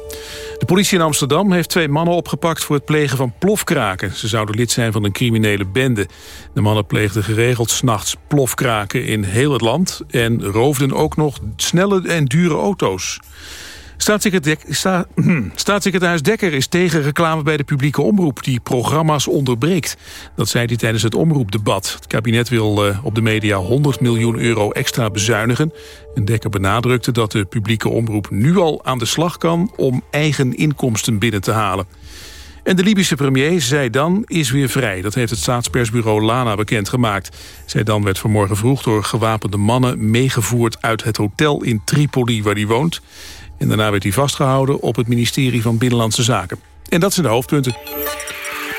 De politie in Amsterdam heeft twee mannen opgepakt voor het plegen van plofkraken. Ze zouden lid zijn van een criminele bende. De mannen pleegden geregeld s'nachts plofkraken in heel het land... en roofden ook nog snelle en dure auto's. Staatssecretaris Dekker is tegen reclame bij de publieke omroep... die programma's onderbreekt. Dat zei hij tijdens het omroepdebat. Het kabinet wil uh, op de media 100 miljoen euro extra bezuinigen. En Dekker benadrukte dat de publieke omroep nu al aan de slag kan... om eigen inkomsten binnen te halen. En de Libische premier, Zeidan, is weer vrij. Dat heeft het staatspersbureau Lana bekendgemaakt. Zeidan werd vanmorgen vroeg door gewapende mannen... meegevoerd uit het hotel in Tripoli waar hij woont. En daarna werd hij vastgehouden op het ministerie van Binnenlandse Zaken. En dat zijn de hoofdpunten.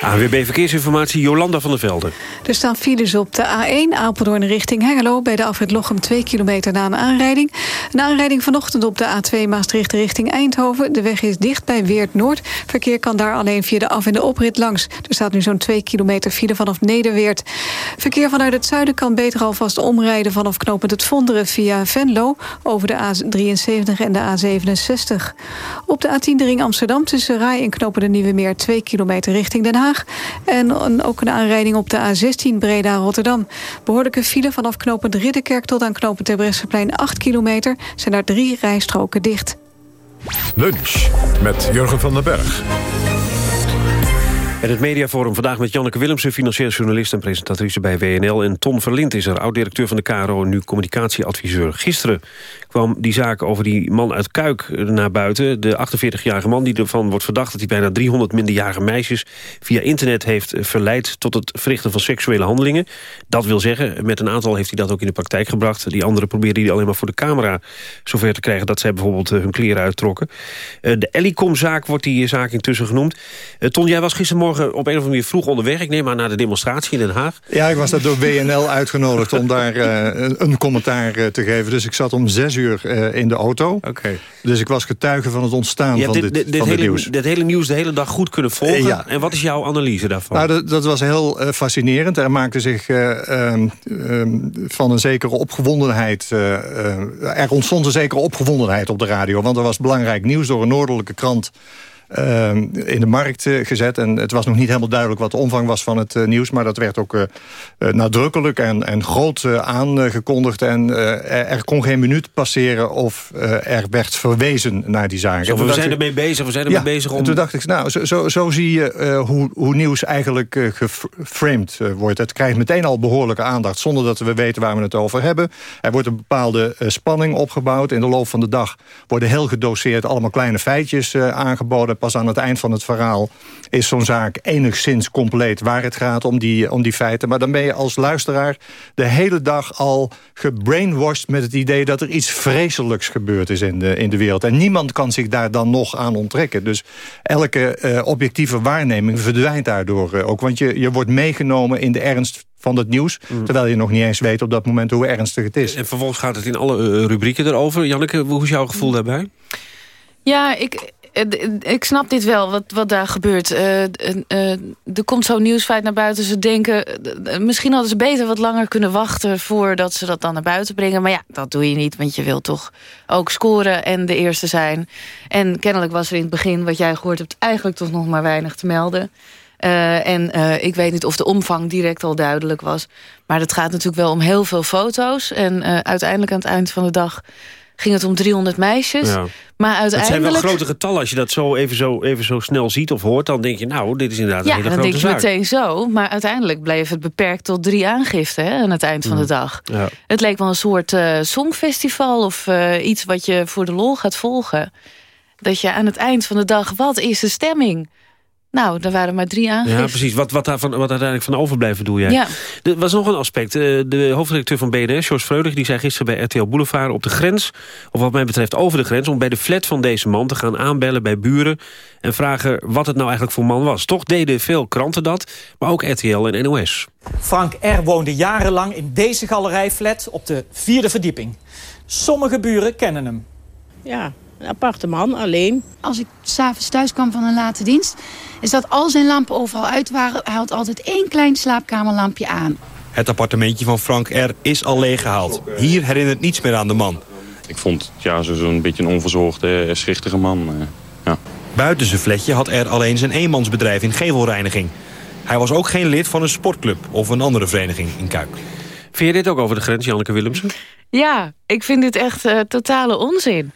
AWB Verkeersinformatie, Jolanda van der Velde. Er staan files op de A1 Apeldoorn richting Hengelo... bij de afrit Lochem 2 kilometer na een aanrijding. Een aanrijding vanochtend op de A2 Maastricht richting Eindhoven. De weg is dicht bij Weert Noord. Verkeer kan daar alleen via de af- en de oprit langs. Er staat nu zo'n 2 kilometer file vanaf Nederweert. Verkeer vanuit het zuiden kan beter alvast omrijden... vanaf knopend het Vonderen via Venlo... over de A73 en de A67. Op de A10 de ring Amsterdam tussen Rai en knopen de Nieuwe Meer... 2 kilometer richting Den Haag. En ook een aanrijding op de A16 Breda-Rotterdam. Behoorlijke file vanaf knooppunt Ridderkerk tot aan knooppunt Terbrechtseplein 8 kilometer. Zijn daar drie rijstroken dicht. Lunch met Jurgen van den Berg. En het mediaforum vandaag met Janneke Willemsen... financieel journalist en presentatrice bij WNL. En Ton Verlind is er, oud-directeur van de KRO... en nu communicatieadviseur. Gisteren kwam die zaak over die man uit Kuik naar buiten. De 48-jarige man die ervan wordt verdacht... dat hij bijna 300 minderjarige meisjes via internet heeft verleid... tot het verrichten van seksuele handelingen. Dat wil zeggen, met een aantal heeft hij dat ook in de praktijk gebracht. Die andere probeerde hij alleen maar voor de camera zover te krijgen... dat zij bijvoorbeeld eh, hun kleren uittrokken. Eh, de Ellicom-zaak wordt die zaak intussen genoemd. Eh, Ton, jij was gistermorgen op een of andere manier vroeg onderweg. Ik neem maar naar de demonstratie in Den Haag. Ja, ik was daar door WNL uitgenodigd om daar een commentaar te geven. Dus ik zat om zes uur in de auto. Oké. Dus ik was getuige van het ontstaan van dit, dit, van hele, nieuws. Dit hele nieuws de hele dag goed kunnen volgen. Ja. En wat is jouw analyse daarvan? Nou, dat, dat was heel uh, fascinerend. Er maakte zich uh, um, van een zekere opgewondenheid... Er ontstond een zekere opgewondenheid op de radio. Want er was belangrijk nieuws door een noordelijke krant... Uh, in de markt uh, gezet. En het was nog niet helemaal duidelijk wat de omvang was van het uh, nieuws. Maar dat werd ook nadrukkelijk en, en groot aangekondigd. En er kon geen minuut passeren of er werd verwezen naar die zaken. Zo, we zijn ermee bezig, we zijn ermee ja, bezig om... En toen dacht ik, nou, zo, zo, zo zie je hoe, hoe nieuws eigenlijk geframed wordt. Het krijgt meteen al behoorlijke aandacht zonder dat we weten waar we het over hebben. Er wordt een bepaalde spanning opgebouwd. In de loop van de dag worden heel gedoseerd allemaal kleine feitjes aangeboden pas aan het eind van het verhaal... is zo'n zaak enigszins compleet waar het gaat om die, om die feiten. Maar dan ben je als luisteraar de hele dag al gebrainwashed... met het idee dat er iets vreselijks gebeurd is in de, in de wereld. En niemand kan zich daar dan nog aan onttrekken. Dus elke uh, objectieve waarneming verdwijnt daardoor uh, ook. Want je, je wordt meegenomen in de ernst van het nieuws. Mm. Terwijl je nog niet eens weet op dat moment hoe ernstig het is. En vervolgens gaat het in alle uh, rubrieken erover. Janneke, hoe is jouw gevoel daarbij? Ja, ik, ik snap dit wel, wat, wat daar gebeurt. Uh, uh, er komt zo'n nieuwsfeit naar buiten. Ze denken, misschien hadden ze beter wat langer kunnen wachten... voordat ze dat dan naar buiten brengen. Maar ja, dat doe je niet, want je wilt toch ook scoren en de eerste zijn. En kennelijk was er in het begin, wat jij gehoord hebt... eigenlijk toch nog maar weinig te melden. En ik weet niet of de omvang direct al duidelijk was. Maar het gaat natuurlijk wel om heel veel foto's. En uiteindelijk aan het eind van de dag ging het om 300 meisjes. Ja. Maar uiteindelijk... Het zijn wel grote getallen. Als je dat zo even, zo even zo snel ziet of hoort... dan denk je, nou, dit is inderdaad ja, een hele grote zaak. Ja, dan denk je meteen zo. Maar uiteindelijk bleef het beperkt tot drie aangiften... Hè, aan het eind van de dag. Ja. Het leek wel een soort uh, songfestival... of uh, iets wat je voor de lol gaat volgen. Dat je aan het eind van de dag... wat is de stemming? Nou, er waren maar drie aangiften. Ja, precies. Wat, wat, daarvan, wat uiteindelijk van overblijven doe jij. Ja. Er was nog een aspect. Eh, de hoofdredacteur van BNS, Jos Freudig... die zei gisteren bij RTL Boulevard op de grens... of wat mij betreft over de grens... om bij de flat van deze man te gaan aanbellen bij buren... en vragen wat het nou eigenlijk voor man was. Toch deden veel kranten dat, maar ook RTL en NOS. Frank R. woonde jarenlang in deze galerijflat op de vierde verdieping. Sommige buren kennen hem. Ja, een aparte man, alleen. Als ik s'avonds thuis kwam van een late dienst... is dat al zijn lampen overal uit waren. Hij had altijd één klein slaapkamerlampje aan. Het appartementje van Frank R. is al leeggehaald. Hier herinnert niets meer aan de man. Ik vond ja, zo'n zo beetje een onverzorgde, schichtige man. Uh, ja. Buiten zijn flatje had R alleen zijn eenmansbedrijf in gevelreiniging. Hij was ook geen lid van een sportclub of een andere vereniging in Kuik. Vind je dit ook over de grens, Janneke Willemsen? Ja, ik vind dit echt uh, totale onzin.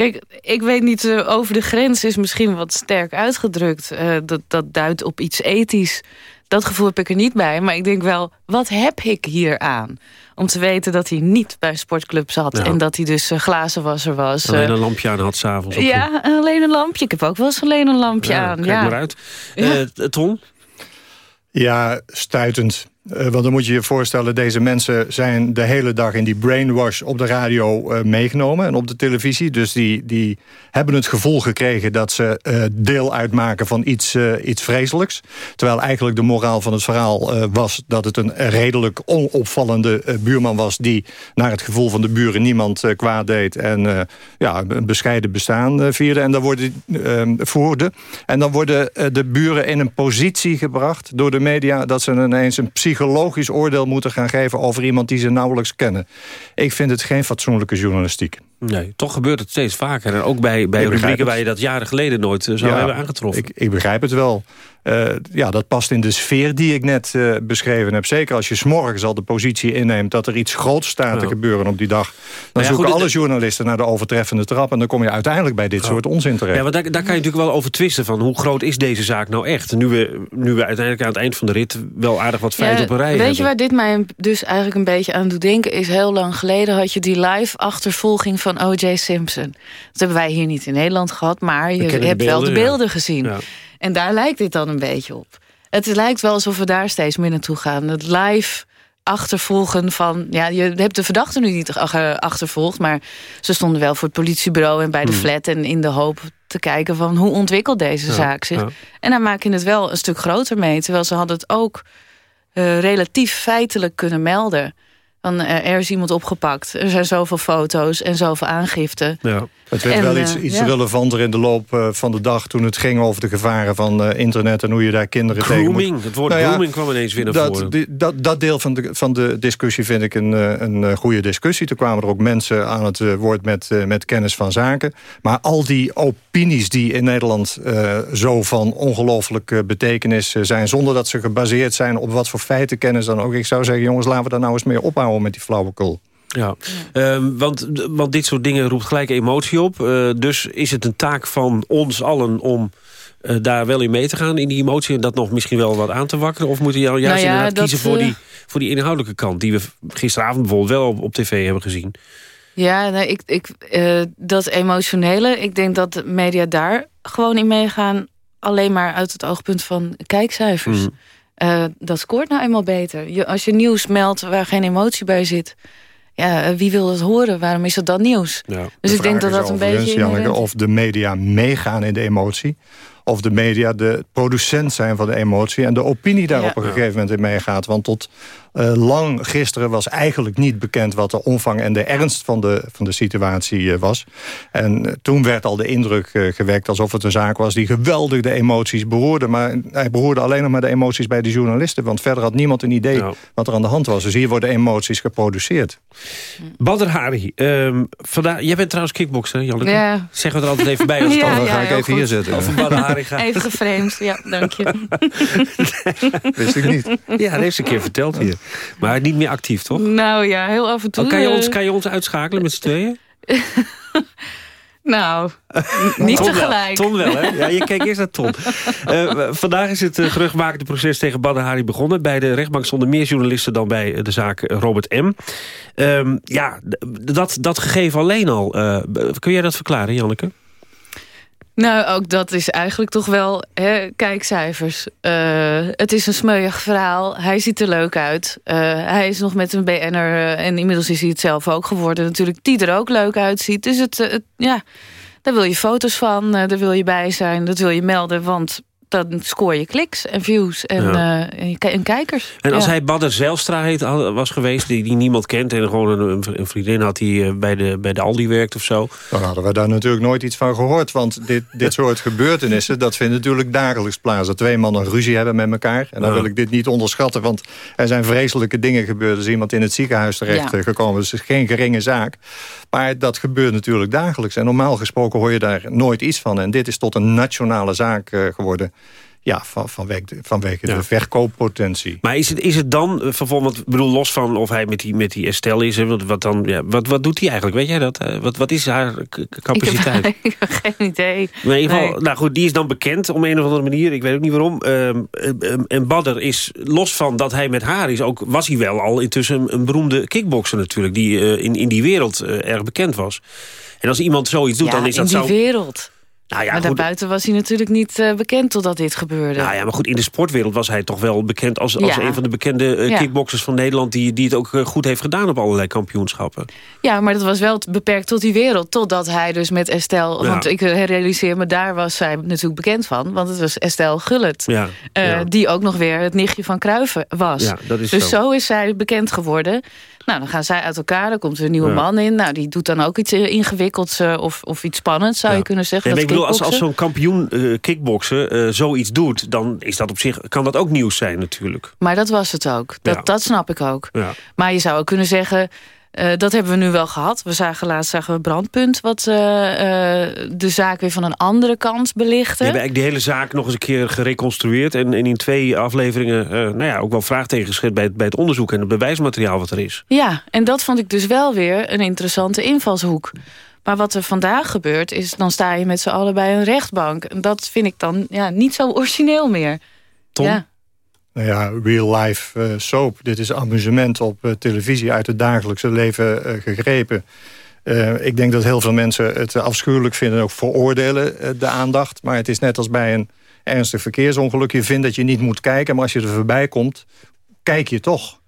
Kijk, ik weet niet, uh, over de grens is misschien wat sterk uitgedrukt. Uh, dat, dat duidt op iets ethisch. Dat gevoel heb ik er niet bij. Maar ik denk wel, wat heb ik hier aan? Om te weten dat hij niet bij een sportclub zat. Ja. En dat hij dus uh, glazenwasser was. Alleen een lampje aan had s'avonds. Ja, alleen een lampje. Ik heb ook wel eens alleen een lampje ja, aan. Kijk ja. maar uit. Ja. Ton? Ja, stuitend. Uh, want dan moet je je voorstellen, deze mensen zijn de hele dag in die brainwash op de radio uh, meegenomen en op de televisie. Dus die, die hebben het gevoel gekregen dat ze uh, deel uitmaken van iets, iets vreselijks. Terwijl eigenlijk de moraal van het verhaal was dat het een redelijk onopvallende buurman was die naar het gevoel van de buren niemand kwaad deed en ja, een bescheiden bestaan vierde. En dan worden, voerde. En dan worden de buren in een positie gebracht door de media dat ze ineens een psychologisch oordeel moeten gaan geven... over iemand die ze nauwelijks kennen. Ik vind het geen fatsoenlijke journalistiek. Nee, toch gebeurt het steeds vaker. En ook bij, bij rubrieken waar je dat jaren geleden nooit uh, zou ja, hebben aangetroffen. Ik, ik begrijp het wel. Uh, ja, dat past in de sfeer die ik net uh, beschreven heb. Zeker als je s'morgens al de positie inneemt... dat er iets groots staat te Ja. gebeuren op die dag. Dan ja, zoeken goed, alle het- journalisten naar de overtreffende trap... en dan kom je uiteindelijk bij dit soort onzin terecht. Ja, want daar, daar kan je natuurlijk wel over twisten van hoe groot is deze zaak nou echt. Nu we, nu we uiteindelijk aan het eind van de rit wel aardig wat feiten op een rij weet hebben. je waar dit mij dus eigenlijk een beetje aan doet denken? Is heel lang geleden had je die live achtervolging van O.J. Simpson. Dat hebben wij hier niet in Nederland gehad, maar je hebt wel de beelden, ja. beelden gezien. En daar lijkt dit dan een beetje op. Het lijkt wel alsof we daar steeds meer naartoe gaan. Het live achtervolgen van... Ja, je hebt de verdachte nu niet ach- achtervolgd... maar ze stonden wel voor het politiebureau en bij de Hmm. flat... en in de hoop te kijken van hoe ontwikkelt deze Ja, zaak zich. ja. En daar maak je het wel een stuk groter mee. Terwijl ze hadden het ook eh, relatief feitelijk kunnen melden. Van, eh, er is iemand opgepakt. Er zijn zoveel foto's en zoveel aangiften. Ja. Het werd En, wel eh, iets, iets ja. relevanter in de loop eh, van de dag... toen het ging over de gevaren van eh, internet... en hoe je daar kinderen tegen moet... Grooming, het woord Nou ja, grooming kwam ineens weer naar dat, voren. die- dat, dat deel van de, van de discussie vind ik een, een goede discussie. Toen kwamen er ook mensen aan het woord met, met kennis van zaken. Maar al die opinies die in Nederland eh, zo van ongelooflijke betekenis zijn... zonder dat ze gebaseerd zijn op wat voor feitenkennis dan ook. Ik zou zeggen, jongens, laten we daar nou eens mee ophouden met die flauwekul. Ja, Ehm, want, want dit soort dingen roept gelijk emotie op. Eh, dus is het een taak van ons allen om eh, daar wel in mee te gaan... in die emotie en dat nog misschien wel wat aan te wakkeren? Of moeten jullie juist Nou ja, inderdaad dat, kiezen voor eh, die, voor die inhoudelijke kant... die we gisteravond bijvoorbeeld wel op, op tv hebben gezien? Ja, nou, ik, ik, eh, dat emotionele. Ik denk dat de media daar gewoon in meegaan... alleen maar uit het oogpunt van kijkcijfers. Mhm. Eh, dat scoort nou eenmaal beter. Je, als je nieuws meldt waar geen emotie bij zit... ja, eh, wie wil dat horen? Waarom is dat dan nieuws? Ja. Dus ik denk dat dat een beetje... Janneke, of de media meegaan in de emotie. Of de media de producent zijn van de emotie... en de opinie daar Ja. op een gegeven moment in meegaat. Want tot eh, lang gisteren was eigenlijk niet bekend... wat de omvang en de ernst van de, van de situatie eh, was. En eh, toen werd al de indruk eh, gewekt alsof het een zaak was... die geweldig de emoties beroerde. Maar hij beroerde alleen nog maar de emoties bij de journalisten. Want verder had niemand een idee wat er aan de hand was. Dus hier worden emoties geproduceerd. Badr Hari, ehm, vandaag, jij bent trouwens kickbokser, Janneke? Ja. Zeggen we er altijd even bij als Ja, dan ja, ga ik even goed. hier zitten. Over Badr Even geframed, ja, dank je. Wist ik niet. Ja, dat heeft ze een keer verteld hier. Maar niet meer actief, toch? Nou ja, heel af en toe. Oh, kan, je ons, eh, kan je ons uitschakelen met z'n tweeën? Nou, niet wel. tegelijk. Ton wel, hè? Ja, je kijkt eerst naar Ton. Eh, vandaag is het uh, geruchtmakende proces tegen Badr Hari begonnen. Bij de rechtbank stonden meer journalisten dan bij de zaak Robert M. Ehm, ja, dat, dat gegeven alleen al. kun jij dat verklaren, Janneke? Nou, ook dat is eigenlijk toch wel hè, kijkcijfers. Eh, het is een smeuig verhaal. Hij ziet er leuk uit. Eh, hij is nog met een BN'er eh, en inmiddels is hij het zelf ook geworden. Natuurlijk, die er ook leuk uitziet. Dus het, het ja, daar wil je foto's van, daar wil je bij zijn, dat wil je melden, want dan scoor je kliks en views en, Ja. eh, en, ki- en kijkers. En als Ja. hij Badr Zijlstra heet, was geweest, die, die niemand kent... en gewoon een, een vriendin had die eh, bij de, bij de Aldi werkt of zo... Dan hadden we daar natuurlijk nooit iets van gehoord. Want dit, dit soort gebeurtenissen, dat vindt natuurlijk dagelijks plaats. Dat twee mannen ruzie hebben met elkaar. En dan Ja. wil ik dit niet onderschatten. Want er zijn vreselijke dingen gebeurd. Er is iemand in het ziekenhuis terecht Ja. eh, gekomen. Dus het is geen geringe zaak. Maar dat gebeurt natuurlijk dagelijks. En normaal gesproken hoor je daar nooit iets van. En dit is tot een nationale zaak geworden. Ja, van, vanwege, de, vanwege Ja. de verkooppotentie. Maar is het, is het dan, eh, vervolgens, ik bedoel, los van of hij met die, met die Estelle is... Wat, wat, dan, ja, wat, wat doet hij eigenlijk, weet jij dat? Eh, Wat, wat is haar capaciteit? Ik heb, ik heb geen idee. Maar in ieder geval, Nee. nou goed, die is dan bekend om een of andere manier. Ik weet ook niet waarom. Ehm, ehm, en Badr is, los van dat hij met haar is... ook was hij wel al intussen een, een beroemde kickbokser natuurlijk... die eh, in, in die wereld eh, erg bekend was. En als iemand zoiets doet, ja, dan is in dat die zo... wereld. Nou ja, maar goed, daarbuiten was hij natuurlijk niet eh, bekend totdat dit gebeurde. nou ja, maar goed, in de sportwereld was hij toch wel bekend... als, als Ja. een van de bekende eh, kickboxers van Nederland... Die, die het ook eh, goed heeft gedaan op allerlei kampioenschappen. Ja, maar dat was wel beperkt tot die wereld. Totdat hij dus met Estelle... Want ik realiseer me, daar was zij natuurlijk bekend van. Want het was Estelle Gullet. Die ook nog weer het nichtje van Kruiven was. Dus zo. zo. is zij bekend geworden. Nou, dan gaan zij uit elkaar. Er komt er een nieuwe Ja. man in. Nou, die doet dan ook iets eh, ingewikkelds eh, of, of iets spannends, zou je kunnen zeggen. Nee, maar ik dat bedoel, als, als zo'n kampioen eh kickboksen zoiets doet... dan is dat op zich, kan dat ook nieuws zijn natuurlijk. Maar dat was het ook. Dat, Ja. dat snap ik ook. Ja. Maar je zou ook kunnen zeggen... eh, dat hebben we nu wel gehad. We zagen laatst zagen we Brandpunt... wat eh, eh, de zaak weer van een andere kant belichten. Die hebben eigenlijk die hele zaak nog eens een keer gereconstrueerd... en, en in twee afleveringen nou ja, ook wel vraagtekens gezet bij, het- bij het onderzoek... en het bewijsmateriaal wat er is. Ja, en dat vond ik dus wel weer een interessante invalshoek. Maar wat er vandaag gebeurt is... dan sta je met z'n allen bij een rechtbank. En dat vind ik dan ja, niet zo origineel meer. Tom? Ja. Nou ja, real life eh, soap. Dit is amusement op eh, televisie uit het dagelijkse leven eh, gegrepen. Ik denk dat heel veel mensen het afschuwelijk vinden... ook veroordelen de aandacht. Maar het is net als bij een ernstig verkeersongeluk. Je vindt dat je niet moet kijken, maar als je er voorbij komt... kijk je toch.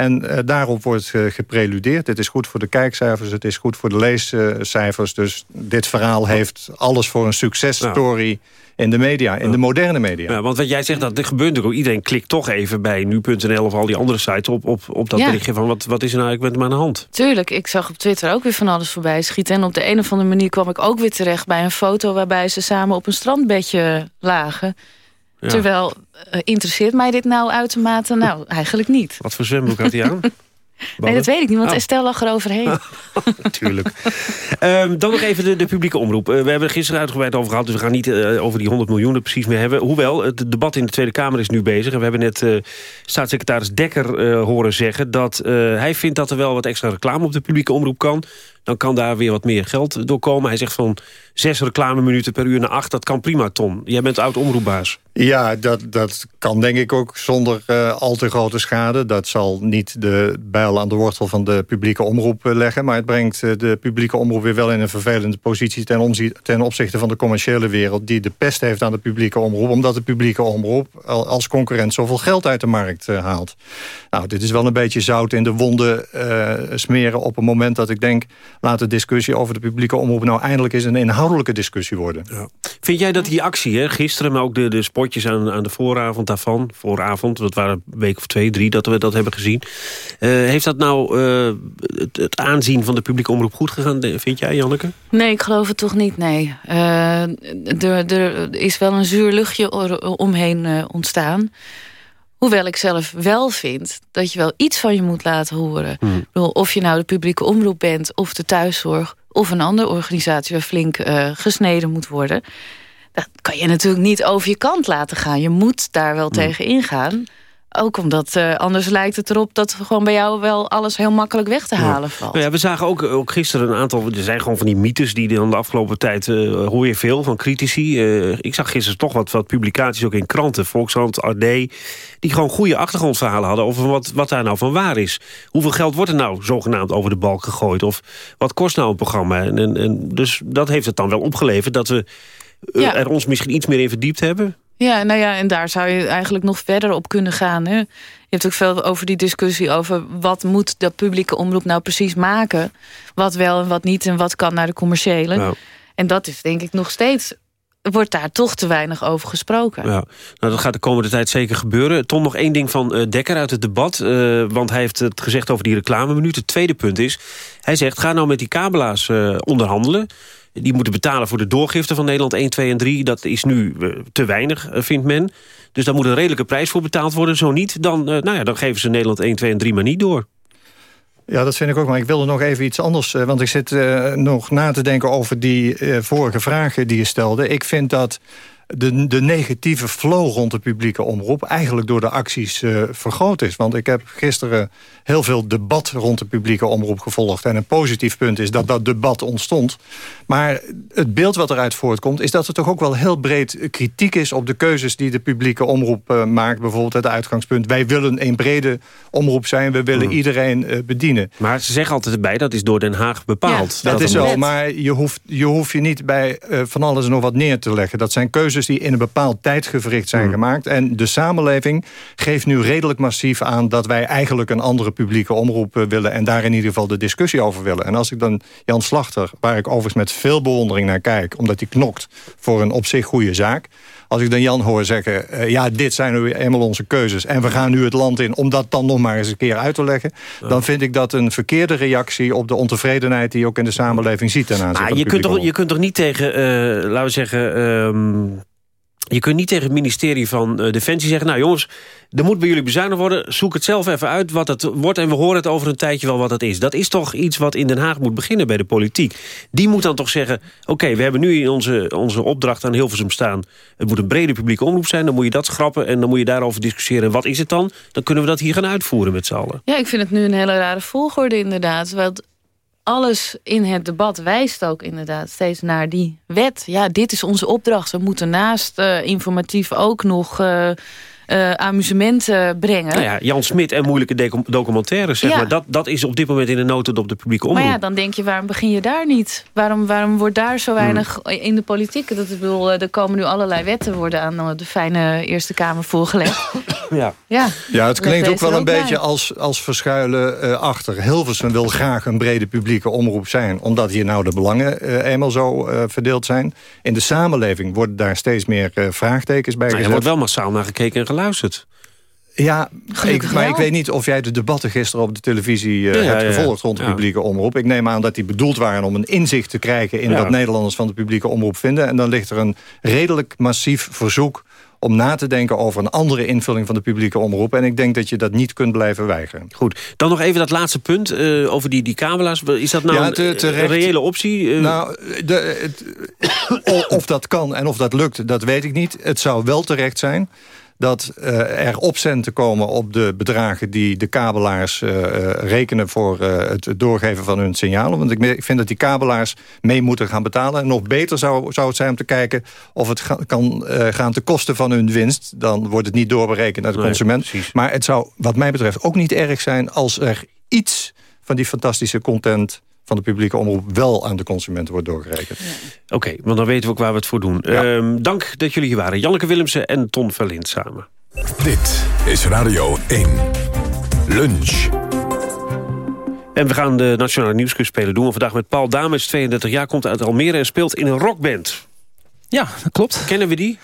En eh, daarop wordt eh, gepreludeerd. Het is goed voor de kijkcijfers, het is goed voor de leescijfers. Dus dit verhaal heeft alles voor een successtory in de media, in de moderne media. Ja, want wat jij zegt, dat er gebeurt natuurlijk ook. Iedereen klikt toch even bij nu.nl of al die andere sites op, op, op dat Ja. berichtje van... Wat, wat is er nou eigenlijk met hem aan de hand? Tuurlijk, ik zag op Twitter ook weer van alles voorbij schieten. En op de een of andere manier kwam ik ook weer terecht bij een foto... waarbij ze samen op een strandbedje lagen. Ja. Terwijl, eh, interesseert mij dit nou uitermate? Nou, eigenlijk niet. Wat voor zwembroek had hij aan? Nee, dat weet ik niet, want Oh. Estelle lag er overheen. Natuurlijk. Ehm, dan nog even de, de publieke omroep. Eh, we hebben er gisteren uitgebreid over gehad... dus we gaan niet eh, over die 100 miljoen er precies meer hebben. Hoewel, het debat in de Tweede Kamer is nu bezig. En we hebben net staatssecretaris Dekker horen zeggen... dat hij vindt dat er wel wat extra reclame op de publieke omroep kan. Dan kan daar weer wat meer geld doorkomen. Hij zegt van zes reclameminuten per uur naar acht, dat kan prima, Ton. Jij bent oud-omroepbaas. Ja, dat, dat kan denk ik ook zonder uh, al te grote schade. Dat zal niet de bijl aan de wortel van de publieke omroep uh, leggen... maar het brengt uh, de publieke omroep weer wel in een vervelende positie... Ten, ten, opzichte van de commerciële wereld... die de pest heeft aan de publieke omroep... omdat de publieke omroep als concurrent zoveel geld uit de markt haalt. Nou, dit is wel een beetje zout in de wonden smeren op een moment dat ik denk... laat de discussie over de publieke omroep nou eindelijk eens een inhoudelijke discussie worden. Ja. Vind jij dat die actie, hè, gisteren, maar ook de, de spotjes aan, aan de vooravond daarvan... vooravond, dat waren een week of twee, drie dat we dat hebben gezien... Uh, heeft dat nou uh, het, het, aanzien van de publieke omroep goed gegaan, vind jij, Janneke? Nee, ik geloof het toch niet, nee. Uh, er, er is wel een zuur luchtje omheen ontstaan... Hoewel ik zelf wel vind dat je wel iets van je moet laten horen. Hmm. Bedoel, of je nou de publieke omroep bent of de thuiszorg... of een andere organisatie waar flink uh, gesneden moet worden... dat kan je natuurlijk niet over je kant laten gaan. Je moet daar wel hmm. tegen ingaan. Ook omdat uh, anders lijkt het erop dat gewoon bij jou wel alles heel makkelijk weg te halen valt. Nou ja, we zagen ook, ook gisteren een aantal, er zijn gewoon van die mythes die dan de afgelopen tijd uh, hoor je veel van critici. Uh, ik zag gisteren toch wat, wat publicaties ook in kranten, Volkshand, AD, die gewoon goede achtergrondverhalen hadden over wat, wat daar nou van waar is. Hoeveel geld wordt er nou zogenaamd over de balk gegooid? Of wat kost nou een programma? En, en, en dus dat heeft het dan wel opgeleverd dat we ja. er ons misschien iets meer in verdiept hebben. Ja, nou ja, en daar zou je eigenlijk nog verder op kunnen gaan. Hè? Je hebt ook veel over die discussie over... wat moet de publieke omroep nou precies maken? Wat wel en wat niet en wat kan naar de commerciële? Nou. En dat is denk ik nog steeds... wordt daar toch te weinig over gesproken. Ja. Nou, dat gaat de komende tijd zeker gebeuren. Tom, nog één ding van uh, Dekker uit het debat. Uh, want hij heeft het gezegd over die reclameminuut. Het tweede punt is... hij zegt, ga nou met die kabelaars uh, onderhandelen... Die moeten betalen voor de doorgifte van Nederland 1, 2 en 3. Dat is nu eh, te weinig, eh, vindt men. Dus daar moet een redelijke prijs voor betaald worden. Zo niet, dan, eh, nou ja, dan geven ze Nederland 1, 2 en 3 maar niet door. Ja, dat vind ik ook. Maar ik wilde nog even iets anders. want ik zit nog na te denken over die vorige vragen die je stelde. Ik vind dat de, de negatieve flow rond de publieke omroep... eigenlijk door de acties uh, vergroot is. Want ik heb gisteren heel veel debat rond de publieke omroep gevolgd. En een positief punt is dat dat debat ontstond. Maar het beeld wat eruit voortkomt... is dat er toch ook wel heel breed kritiek is... op de keuzes die de publieke omroep uh, maakt. Bijvoorbeeld het uitgangspunt... wij willen een brede omroep zijn, we willen hmm. iedereen uh, bedienen. Maar ze zeggen altijd erbij, dat is door Den Haag bepaald. Ja, dat, dat is zo, maar je hoeft, je hoeft je niet bij van alles en nog wat neer te leggen. Dat zijn keuzes die in een bepaald tijdsgevricht zijn hmm. gemaakt. En de samenleving geeft nu redelijk massief aan... dat wij eigenlijk een andere publieke omroep eh, willen... en daar in ieder geval de discussie over willen. En als ik dan Jan Slachter, waar ik overigens met veel bewondering naar kijk... omdat hij knokt voor een op zich goede zaak... Als ik dan Jan hoor zeggen, uh, ja, dit zijn nu eenmaal onze keuzes... en we gaan nu het land in om dat dan nog maar eens een keer uit te leggen... dan vind ik dat een verkeerde reactie op de ontevredenheid... die je ook in de samenleving ziet. Ten ah, je, kunt toch, je kunt toch niet tegen, uh, laten we zeggen... Ehm, je kunt niet tegen het ministerie van uh, Defensie zeggen... nou jongens, er moet bij jullie bezuinigd worden. Zoek het zelf even uit wat het wordt... en we horen het over een tijdje wel wat het is. Dat is toch iets wat in Den Haag moet beginnen bij de politiek. Die moet dan toch zeggen... oké, we hebben nu in onze, onze opdracht aan Hilversum staan... het moet een brede publieke omroep zijn, dan moet je dat schrappen... en dan moet je daarover discussiëren. Wat is het dan? Dan kunnen we dat hier gaan uitvoeren met z'n allen. Ja, ik vind het nu een hele rare volgorde inderdaad. Want alles in het debat wijst ook inderdaad steeds naar die wet. Ja, dit is onze opdracht. We moeten naast uh, informatief ook nog... Uh, uh, amusement brengen. Nou ja, Jan Smit en moeilijke documentaires, zeg maar. Dat, dat is op dit moment in de noten op de publieke omroep. Maar ja, dan denk je, waarom begin je daar niet? Waarom, waarom wordt daar zo weinig hmm. in de politiek? Dat, ik bedoel, er komen nu allerlei wetten worden aan de fijne Eerste Kamer voorgelegd. ja. Ja, ja het klinkt ook wel een beetje als, als verschuilen uh, achter. Hilversum wil graag een brede publieke omroep zijn... omdat hier nou de belangen uh, eenmaal zo uh, verdeeld zijn. In de samenleving worden daar steeds meer vraagtekens bij nou, gezet. Er wordt wel massaal naar gekeken en geluisterd. Ja, ik, maar ik weet niet of jij de debatten gisteren op de televisie uh, hebt gevolgd rond de publieke omroep. Ik neem aan dat die bedoeld waren om een inzicht te krijgen in wat Nederlanders van de publieke omroep vinden. En dan ligt er een redelijk massief verzoek om na te denken over een andere invulling van de publieke omroep. En ik denk dat je dat niet kunt blijven weigeren. Goed, dan nog even dat laatste punt uh, over die, die kabelaars. Is dat nou ja, te, een, reële optie? Uh... Nou, de, het, of dat kan en of dat lukt, dat weet ik niet. Het zou wel terecht zijn dat uh, er opcenten komen op de bedragen... die de kabelaars uh, rekenen voor het doorgeven van hun signalen. Want ik vind dat die kabelaars mee moeten gaan betalen. En nog beter zou, zou het zijn om te kijken of het ga, kan gaan ten koste van hun winst. Dan wordt het niet doorberekend naar de consument. Maar het zou wat mij betreft ook niet erg zijn... als er iets van die fantastische content van de publieke omroep wel aan de consumenten wordt doorgerekend. Oké, okay, want dan weten we ook waar we het voor doen. Ja. Um, dank dat jullie hier waren. Janneke Willemsen en Ton Verlind samen. Dit is Radio 1. Lunch. En we gaan de Nationale Nieuwsquiz spelen doen. We vandaag met Paul Dames, 32 jaar, komt uit Almere... en speelt in een rockband. Ja, dat klopt. Kennen we die?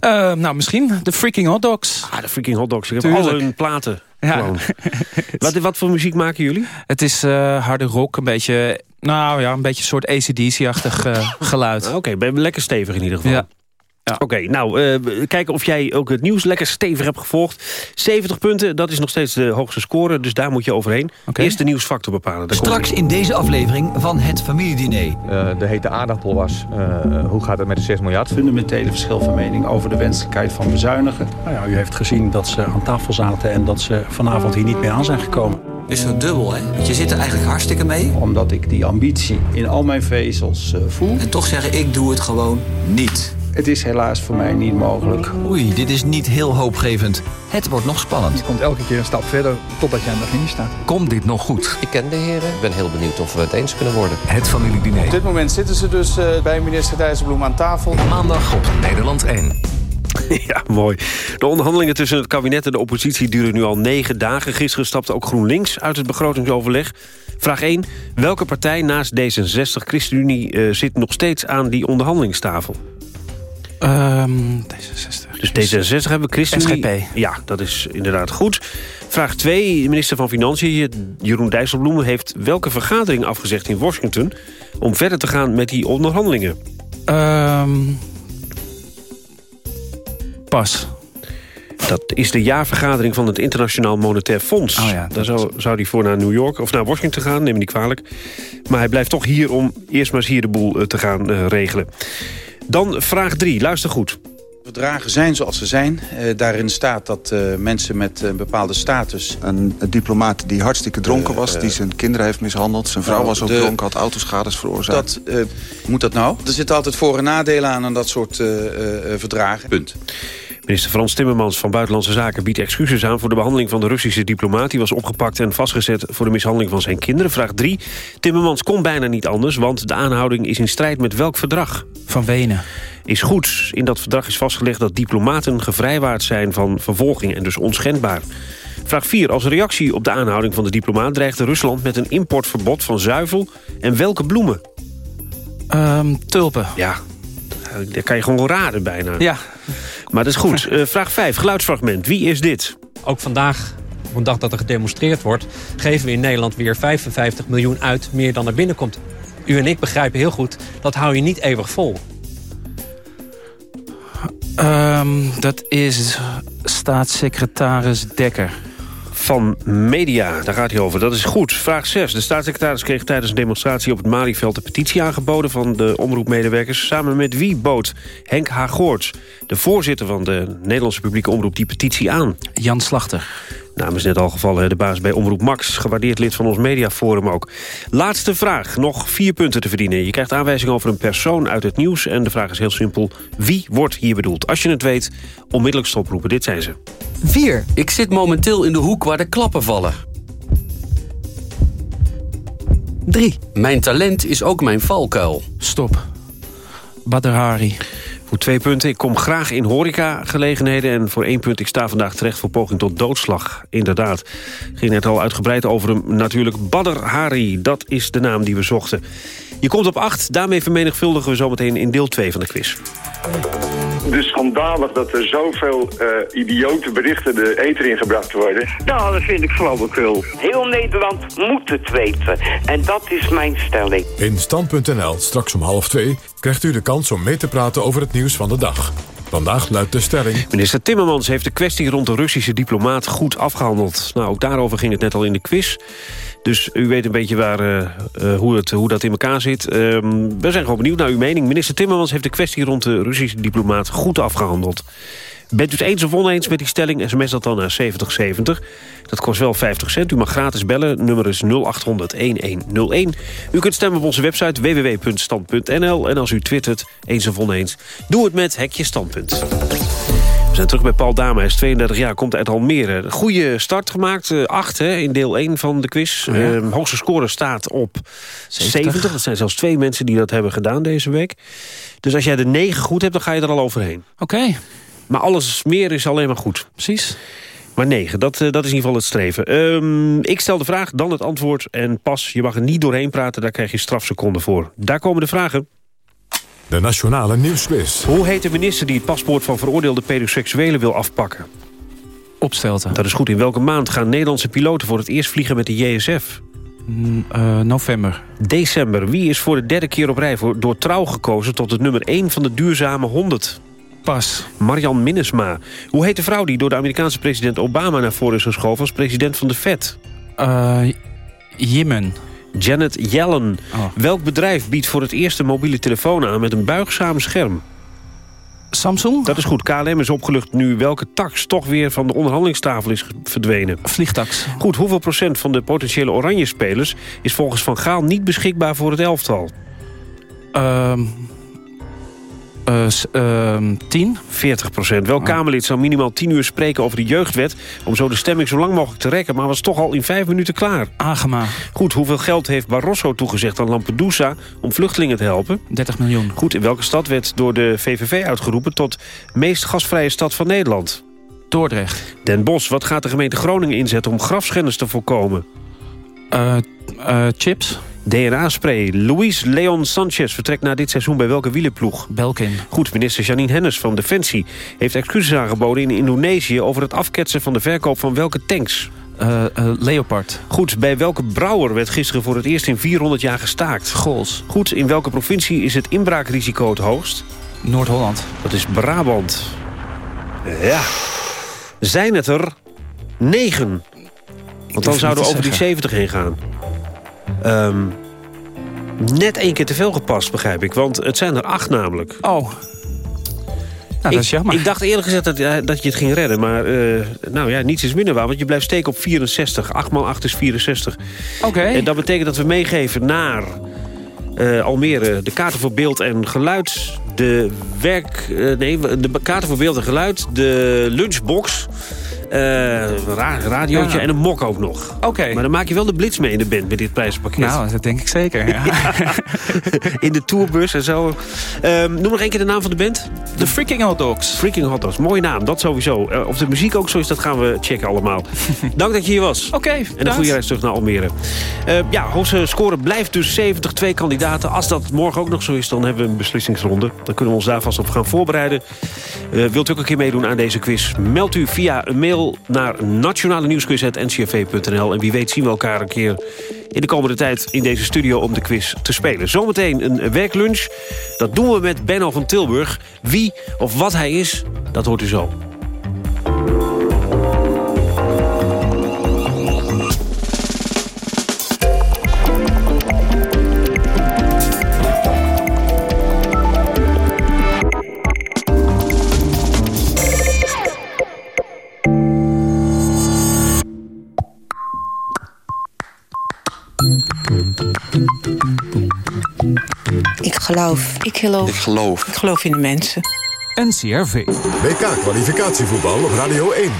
Uh, nou, misschien. De Freaking Hot Dogs. Ah, de Freaking Hot Dogs. Ik heb al hun platen. Ja. wat, wat voor muziek maken jullie? Het is uh, harde rock, een beetje, nou ja, een beetje een soort ACDC-achtig uh, geluid. Oké, okay, ben lekker stevig in ieder geval. Ja. Ja. Oké, nou, uh, kijken of jij ook het nieuws lekker stevig hebt gevolgd. 70 punten, dat is nog steeds de hoogste score, dus daar moet je overheen. Okay. Eerst de nieuwsfactor bepalen. Daar Straks in deze aflevering van het familiediner. Uh, de hete aardappel was, uh, hoe gaat het met de 6 miljard? Fundamentele verschil van mening over de wenselijkheid van bezuinigen. Nou ja, u heeft gezien dat ze aan tafel zaten en dat ze vanavond hier niet meer aan zijn gekomen. is zo dubbel, hè? Want je zit er eigenlijk hartstikke mee. Omdat ik die ambitie in al mijn vezels voel. En toch zeggen, ik doe het gewoon niet. Het is helaas voor mij niet mogelijk. Oei, dit is niet heel hoopgevend. Het wordt nog spannend. Je komt elke keer een stap verder totdat je aan de finish staat. Komt dit nog goed? Ik ken de heren. Ik ben heel benieuwd of we het eens kunnen worden. Het familiediner. Op dit moment zitten ze dus uh, bij minister Dijsselbloem aan tafel. Maandag op Nederland 1. Ja, mooi. De onderhandelingen tussen het kabinet en de oppositie duren nu al negen dagen. Gisteren stapte ook GroenLinks uit het begrotingsoverleg. Vraag 1. Welke partij naast D66 ChristenUnie uh, zit nog steeds aan die onderhandelingstafel? Um, D66. Dus D66 hebben we, ChristenUnie. SGP. Ja, dat is inderdaad goed. Vraag 2. De minister van Financiën, Jeroen Dijsselbloem... heeft welke vergadering afgezegd in Washington... om verder te gaan met die onderhandelingen? Um, pas. Dat is de jaarvergadering van het Internationaal Monetair Fonds. Oh ja, Daar zou, zou hij voor naar New York of naar Washington gaan, neem me niet kwalijk. Maar hij blijft toch hier om eerst maar eens hier de boel te gaan uh, regelen. Dan vraag 3, luister goed. Verdragen zijn zoals ze zijn. Uh, daarin staat dat uh, mensen met een bepaalde status... Een, een diplomaat die hartstikke dronken was, uh, die zijn kinderen heeft mishandeld. Zijn vrouw nou, was ook de, dronken, had autoschades veroorzaakt. Dat, moet dat nou? Er zitten altijd voor- en nadelen aan aan dat soort verdragen. Punt. Minister Frans Timmermans van Buitenlandse Zaken biedt excuses aan... voor de behandeling van de Russische diplomaat. Die was opgepakt en vastgezet voor de mishandeling van zijn kinderen. Vraag 3. Timmermans kon bijna niet anders, want de aanhouding is in strijd met welk verdrag? Van Wenen. Is goed. In dat verdrag is vastgelegd dat diplomaten gevrijwaard zijn van vervolging... en dus onschendbaar. Vraag 4. Als reactie op de aanhouding van de diplomaat... dreigde Rusland met een importverbod van zuivel en welke bloemen? Um, tulpen. Ja, daar kan je gewoon raden bijna. Ja. Maar dat is goed. Uh, vraag 5, geluidsfragment. Wie is dit? Ook vandaag, op een dag dat er gedemonstreerd wordt... geven we in Nederland weer 55 miljoen uit, meer dan er binnenkomt. U en ik begrijpen heel goed, dat hou je niet eeuwig vol. Um, dat is staatssecretaris Dekker van Media. Daar gaat hij over. Dat is goed. Vraag 6. De staatssecretaris kreeg tijdens een demonstratie op het Malieveld... de petitie aangeboden van de omroepmedewerkers. Samen met wie bood Henk Hagoorts, de voorzitter van de Nederlandse publieke omroep... die petitie aan? Jan Slachter. Naam is net al gevallen, de baas bij Omroep Max. Gewaardeerd lid van ons mediaforum ook. Laatste vraag, nog vier punten te verdienen. Je krijgt aanwijzing over een persoon uit het nieuws. En de vraag is heel simpel, wie wordt hier bedoeld? Als je het weet, onmiddellijk stoproepen. Dit zijn ze. 4. Ik zit momenteel in de hoek waar de klappen vallen. 3. Mijn talent is ook mijn valkuil. Stop. Badr Hari. Voor twee punten. Ik kom graag in horecagelegenheden. En voor één punt, ik sta vandaag terecht voor poging tot doodslag. Inderdaad. Ging net al uitgebreid over hem. Natuurlijk Badr Hari, dat is de naam die we zochten. Je komt op acht. Daarmee vermenigvuldigen we zometeen in deel 2 van de quiz. Dus schandalig dat er zoveel uh, idiote berichten de eter ingebracht worden. Nou, dat vind ik flauwekul. Heel Nederland moet het weten. En dat is mijn stelling. In Stand.nl, straks om half twee, krijgt u de kans om mee te praten over het nieuws van de dag. Vandaag luidt de stelling... Minister Timmermans heeft de kwestie rond de Russische diplomaat goed afgehandeld. Nou, ook daarover ging het net al in de quiz. Dus u weet een beetje waar, uh, uh, hoe, het, hoe dat in elkaar zit. Uh, we zijn gewoon benieuwd naar uw mening. Minister Timmermans heeft de kwestie rond de Russische diplomaat goed afgehandeld. Bent u het eens of oneens met die stelling, sms dat dan naar 7070. Dat kost wel 50 cent. U mag gratis bellen, nummer is 0800-1101. U kunt stemmen op onze website www.stand.nl. En als u twittert, eens of oneens, doe het met Hekje Standpunt. We zijn terug bij Paul Dama, hij is 32 jaar, komt uit Almere. Goede start gemaakt, uh, 8 hè, in deel 1 van de quiz. Oh ja. Uh, hoogste score staat op 70. 70. Dat zijn zelfs twee mensen die dat hebben gedaan deze week. Dus als jij de 9 goed hebt, dan ga je er al overheen. Oké. Maar alles meer is alleen maar goed. Precies. Maar 9, dat, uh, dat is in ieder geval het streven. Um, ik stel de vraag, dan het antwoord. En pas, je mag er niet doorheen praten, daar krijg je strafseconden voor. Daar komen de vragen. De Nationale Nieuwsquiz. Hoe heet de minister die het paspoort van veroordeelde pedoseksuelen wil afpakken? Opstelten. Dat is goed. In welke maand gaan Nederlandse piloten voor het eerst vliegen met de JSF? Uh, november. December. Wie is voor de derde keer op rij voor, door trouw gekozen... tot het nummer 1 van de duurzame 100? Pas. Marian Minnesma. Hoe heet de vrouw die door de Amerikaanse president Obama... naar voren is geschoven als president van de Fed? Uh, Jemen. Janet Yellen. Oh. Welk bedrijf biedt voor het eerst een mobiele telefoon aan... met een buigzaam scherm? Samsung? Dat is goed. KLM is opgelucht nu welke tax toch weer van de onderhandelingstafel is verdwenen. Vliegtax. Goed, hoeveel procent van de potentiële oranje spelers... is volgens Van Gaal niet beschikbaar voor het elftal? Uh, uh, 10? 40 procent. Welk oh. Kamerlid zou minimaal 10 uur spreken over de jeugdwet... om zo de stemming zo lang mogelijk te rekken... maar was toch al in 5 minuten klaar? Agema. Goed, hoeveel geld heeft Barroso toegezegd aan Lampedusa... om vluchtelingen te helpen? 30 miljoen. Goed, in welke stad werd door de VVV uitgeroepen... tot meest gasvrije stad van Nederland? Dordrecht. Den Bosch, wat gaat de gemeente Groningen inzetten... om grafschennis te voorkomen? Uh, uh, chips. DNA-spray. Luis Leon Sanchez vertrekt na dit seizoen bij welke wielenploeg? Belkin. Goed, minister Janine Hennis van Defensie heeft excuses aangeboden in Indonesië... over het afketsen van de verkoop van welke tanks? Uh, uh, Leopard. Goed, bij welke brouwer werd gisteren voor het eerst in 400 jaar gestaakt? Gols. Goed, in welke provincie is het inbraakrisico het hoogst? Noord-Holland. Dat is Brabant. Ja. Zijn het er negen? Want dan zouden we over die 70 heen gaan. Um, net één keer te veel gepast, begrijp ik. Want het zijn er acht namelijk. Oh. Nou, dat is jammer. Ik, ik dacht eerlijk gezegd dat, dat je het ging redden. Maar uh, nou ja, niets is minder waar. Want je blijft steken op 64. 8 x 8 is 64. Oké. Okay. En dat betekent dat we meegeven naar uh, Almere... de kaarten voor beeld en geluid... de werk... Uh, nee, de kaarten voor beeld en geluid... de lunchbox... Uh, ra radiootje ja. en een mok ook nog. Oké. Okay. Maar dan maak je wel de blitz mee in de band met dit prijspakket. Nou, dat denk ik zeker. Ja. in de tourbus en zo. Um, noem nog één keer de naam van de band. De Freaking Hot Dogs. Freaking Hot Dogs. Mooie naam, dat sowieso. Uh, of de muziek ook zo is, dat gaan we checken allemaal. Dank dat je hier was. Oké, okay, En een goede reis terug naar Almere. Uh, ja, hoogste score blijft dus 70. Twee kandidaten. Als dat morgen ook nog zo is, dan hebben we een beslissingsronde. Dan kunnen we ons daar vast op gaan voorbereiden. Wilt u ook een keer meedoen aan deze quiz? Meld u via een mail naar nationale nieuwsquiz.ncrv.nl. En wie weet zien we elkaar een keer in de komende tijd in deze studio om de quiz te spelen. Zometeen een werklunch. Dat doen we met Benno van Tilburg. Wie of wat hij is, dat hoort u zo. Geloof. Ik geloof. Ik geloof. Ik geloof in de mensen. NCRV. WK-kwalificatievoetbal op Radio 1.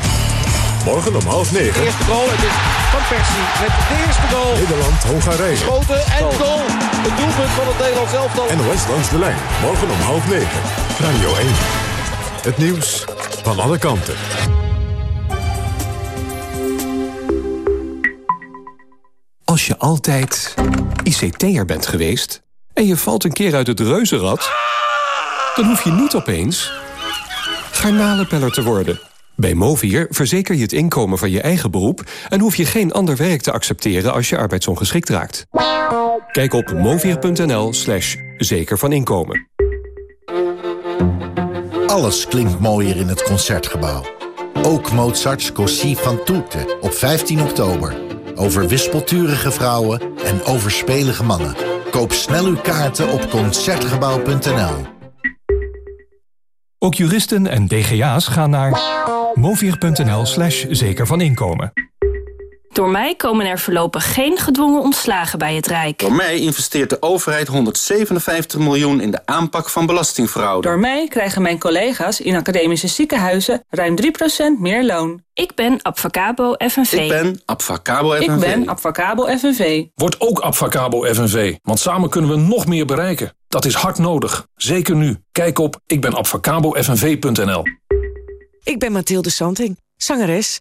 Morgen om half negen. De eerste goal, het is Van Persie met de eerste goal. Nederland-Hongarije. Schoten en goal. Het doelpunt van het Nederlands elftal. NOS langs de lijn. Morgen om half negen. Radio 1. Het nieuws van alle kanten. Als je altijd ICT'er bent geweest en je valt een keer uit het reuzenrad... dan hoef je niet opeens garnalenpeller te worden. Bij Movier verzeker je het inkomen van je eigen beroep... en hoef je geen ander werk te accepteren als je arbeidsongeschikt raakt. Kijk op movier.nl slash zeker van inkomen. Alles klinkt mooier in het Concertgebouw. Ook Mozart's Così van Tutte op 15 oktober. Over wispelturige vrouwen en overspelige mannen. Koop snel uw kaarten op Concertgebouw.nl. Ook juristen en DGA's gaan naar movier.nl slash zeker van inkomen. Door mij komen er voorlopig geen gedwongen ontslagen bij het Rijk. Door mij investeert de overheid 157 miljoen in de aanpak van belastingfraude. Door mij krijgen mijn collega's in academische ziekenhuizen ruim 3% meer loon. Ik ben Abfacabo FNV. Ik ben Abfacabo FNV. Ik ben Abfacabo FNV. Word ook Abfacabo FNV, want samen kunnen we nog meer bereiken. Dat is hard nodig, zeker nu. Kijk op ikbenabfacabofnv.nl Ik ben Mathilde Santing, zangeres.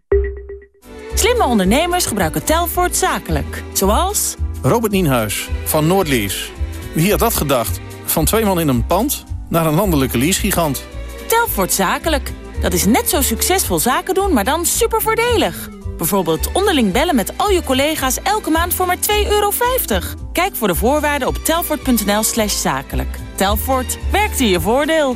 Slimme ondernemers gebruiken Telfort zakelijk. Zoals... Robert Nienhuis van Noordlease. Wie had dat gedacht? Van twee man in een pand naar een landelijke leasegigant. Telfort zakelijk. Dat is net zo succesvol zaken doen, maar dan super voordelig. Bijvoorbeeld onderling bellen met al je collega's elke maand voor maar 2,50 euro. Kijk voor de voorwaarden op telfort.nl slash zakelijk. Telfort, werkt in je voordeel.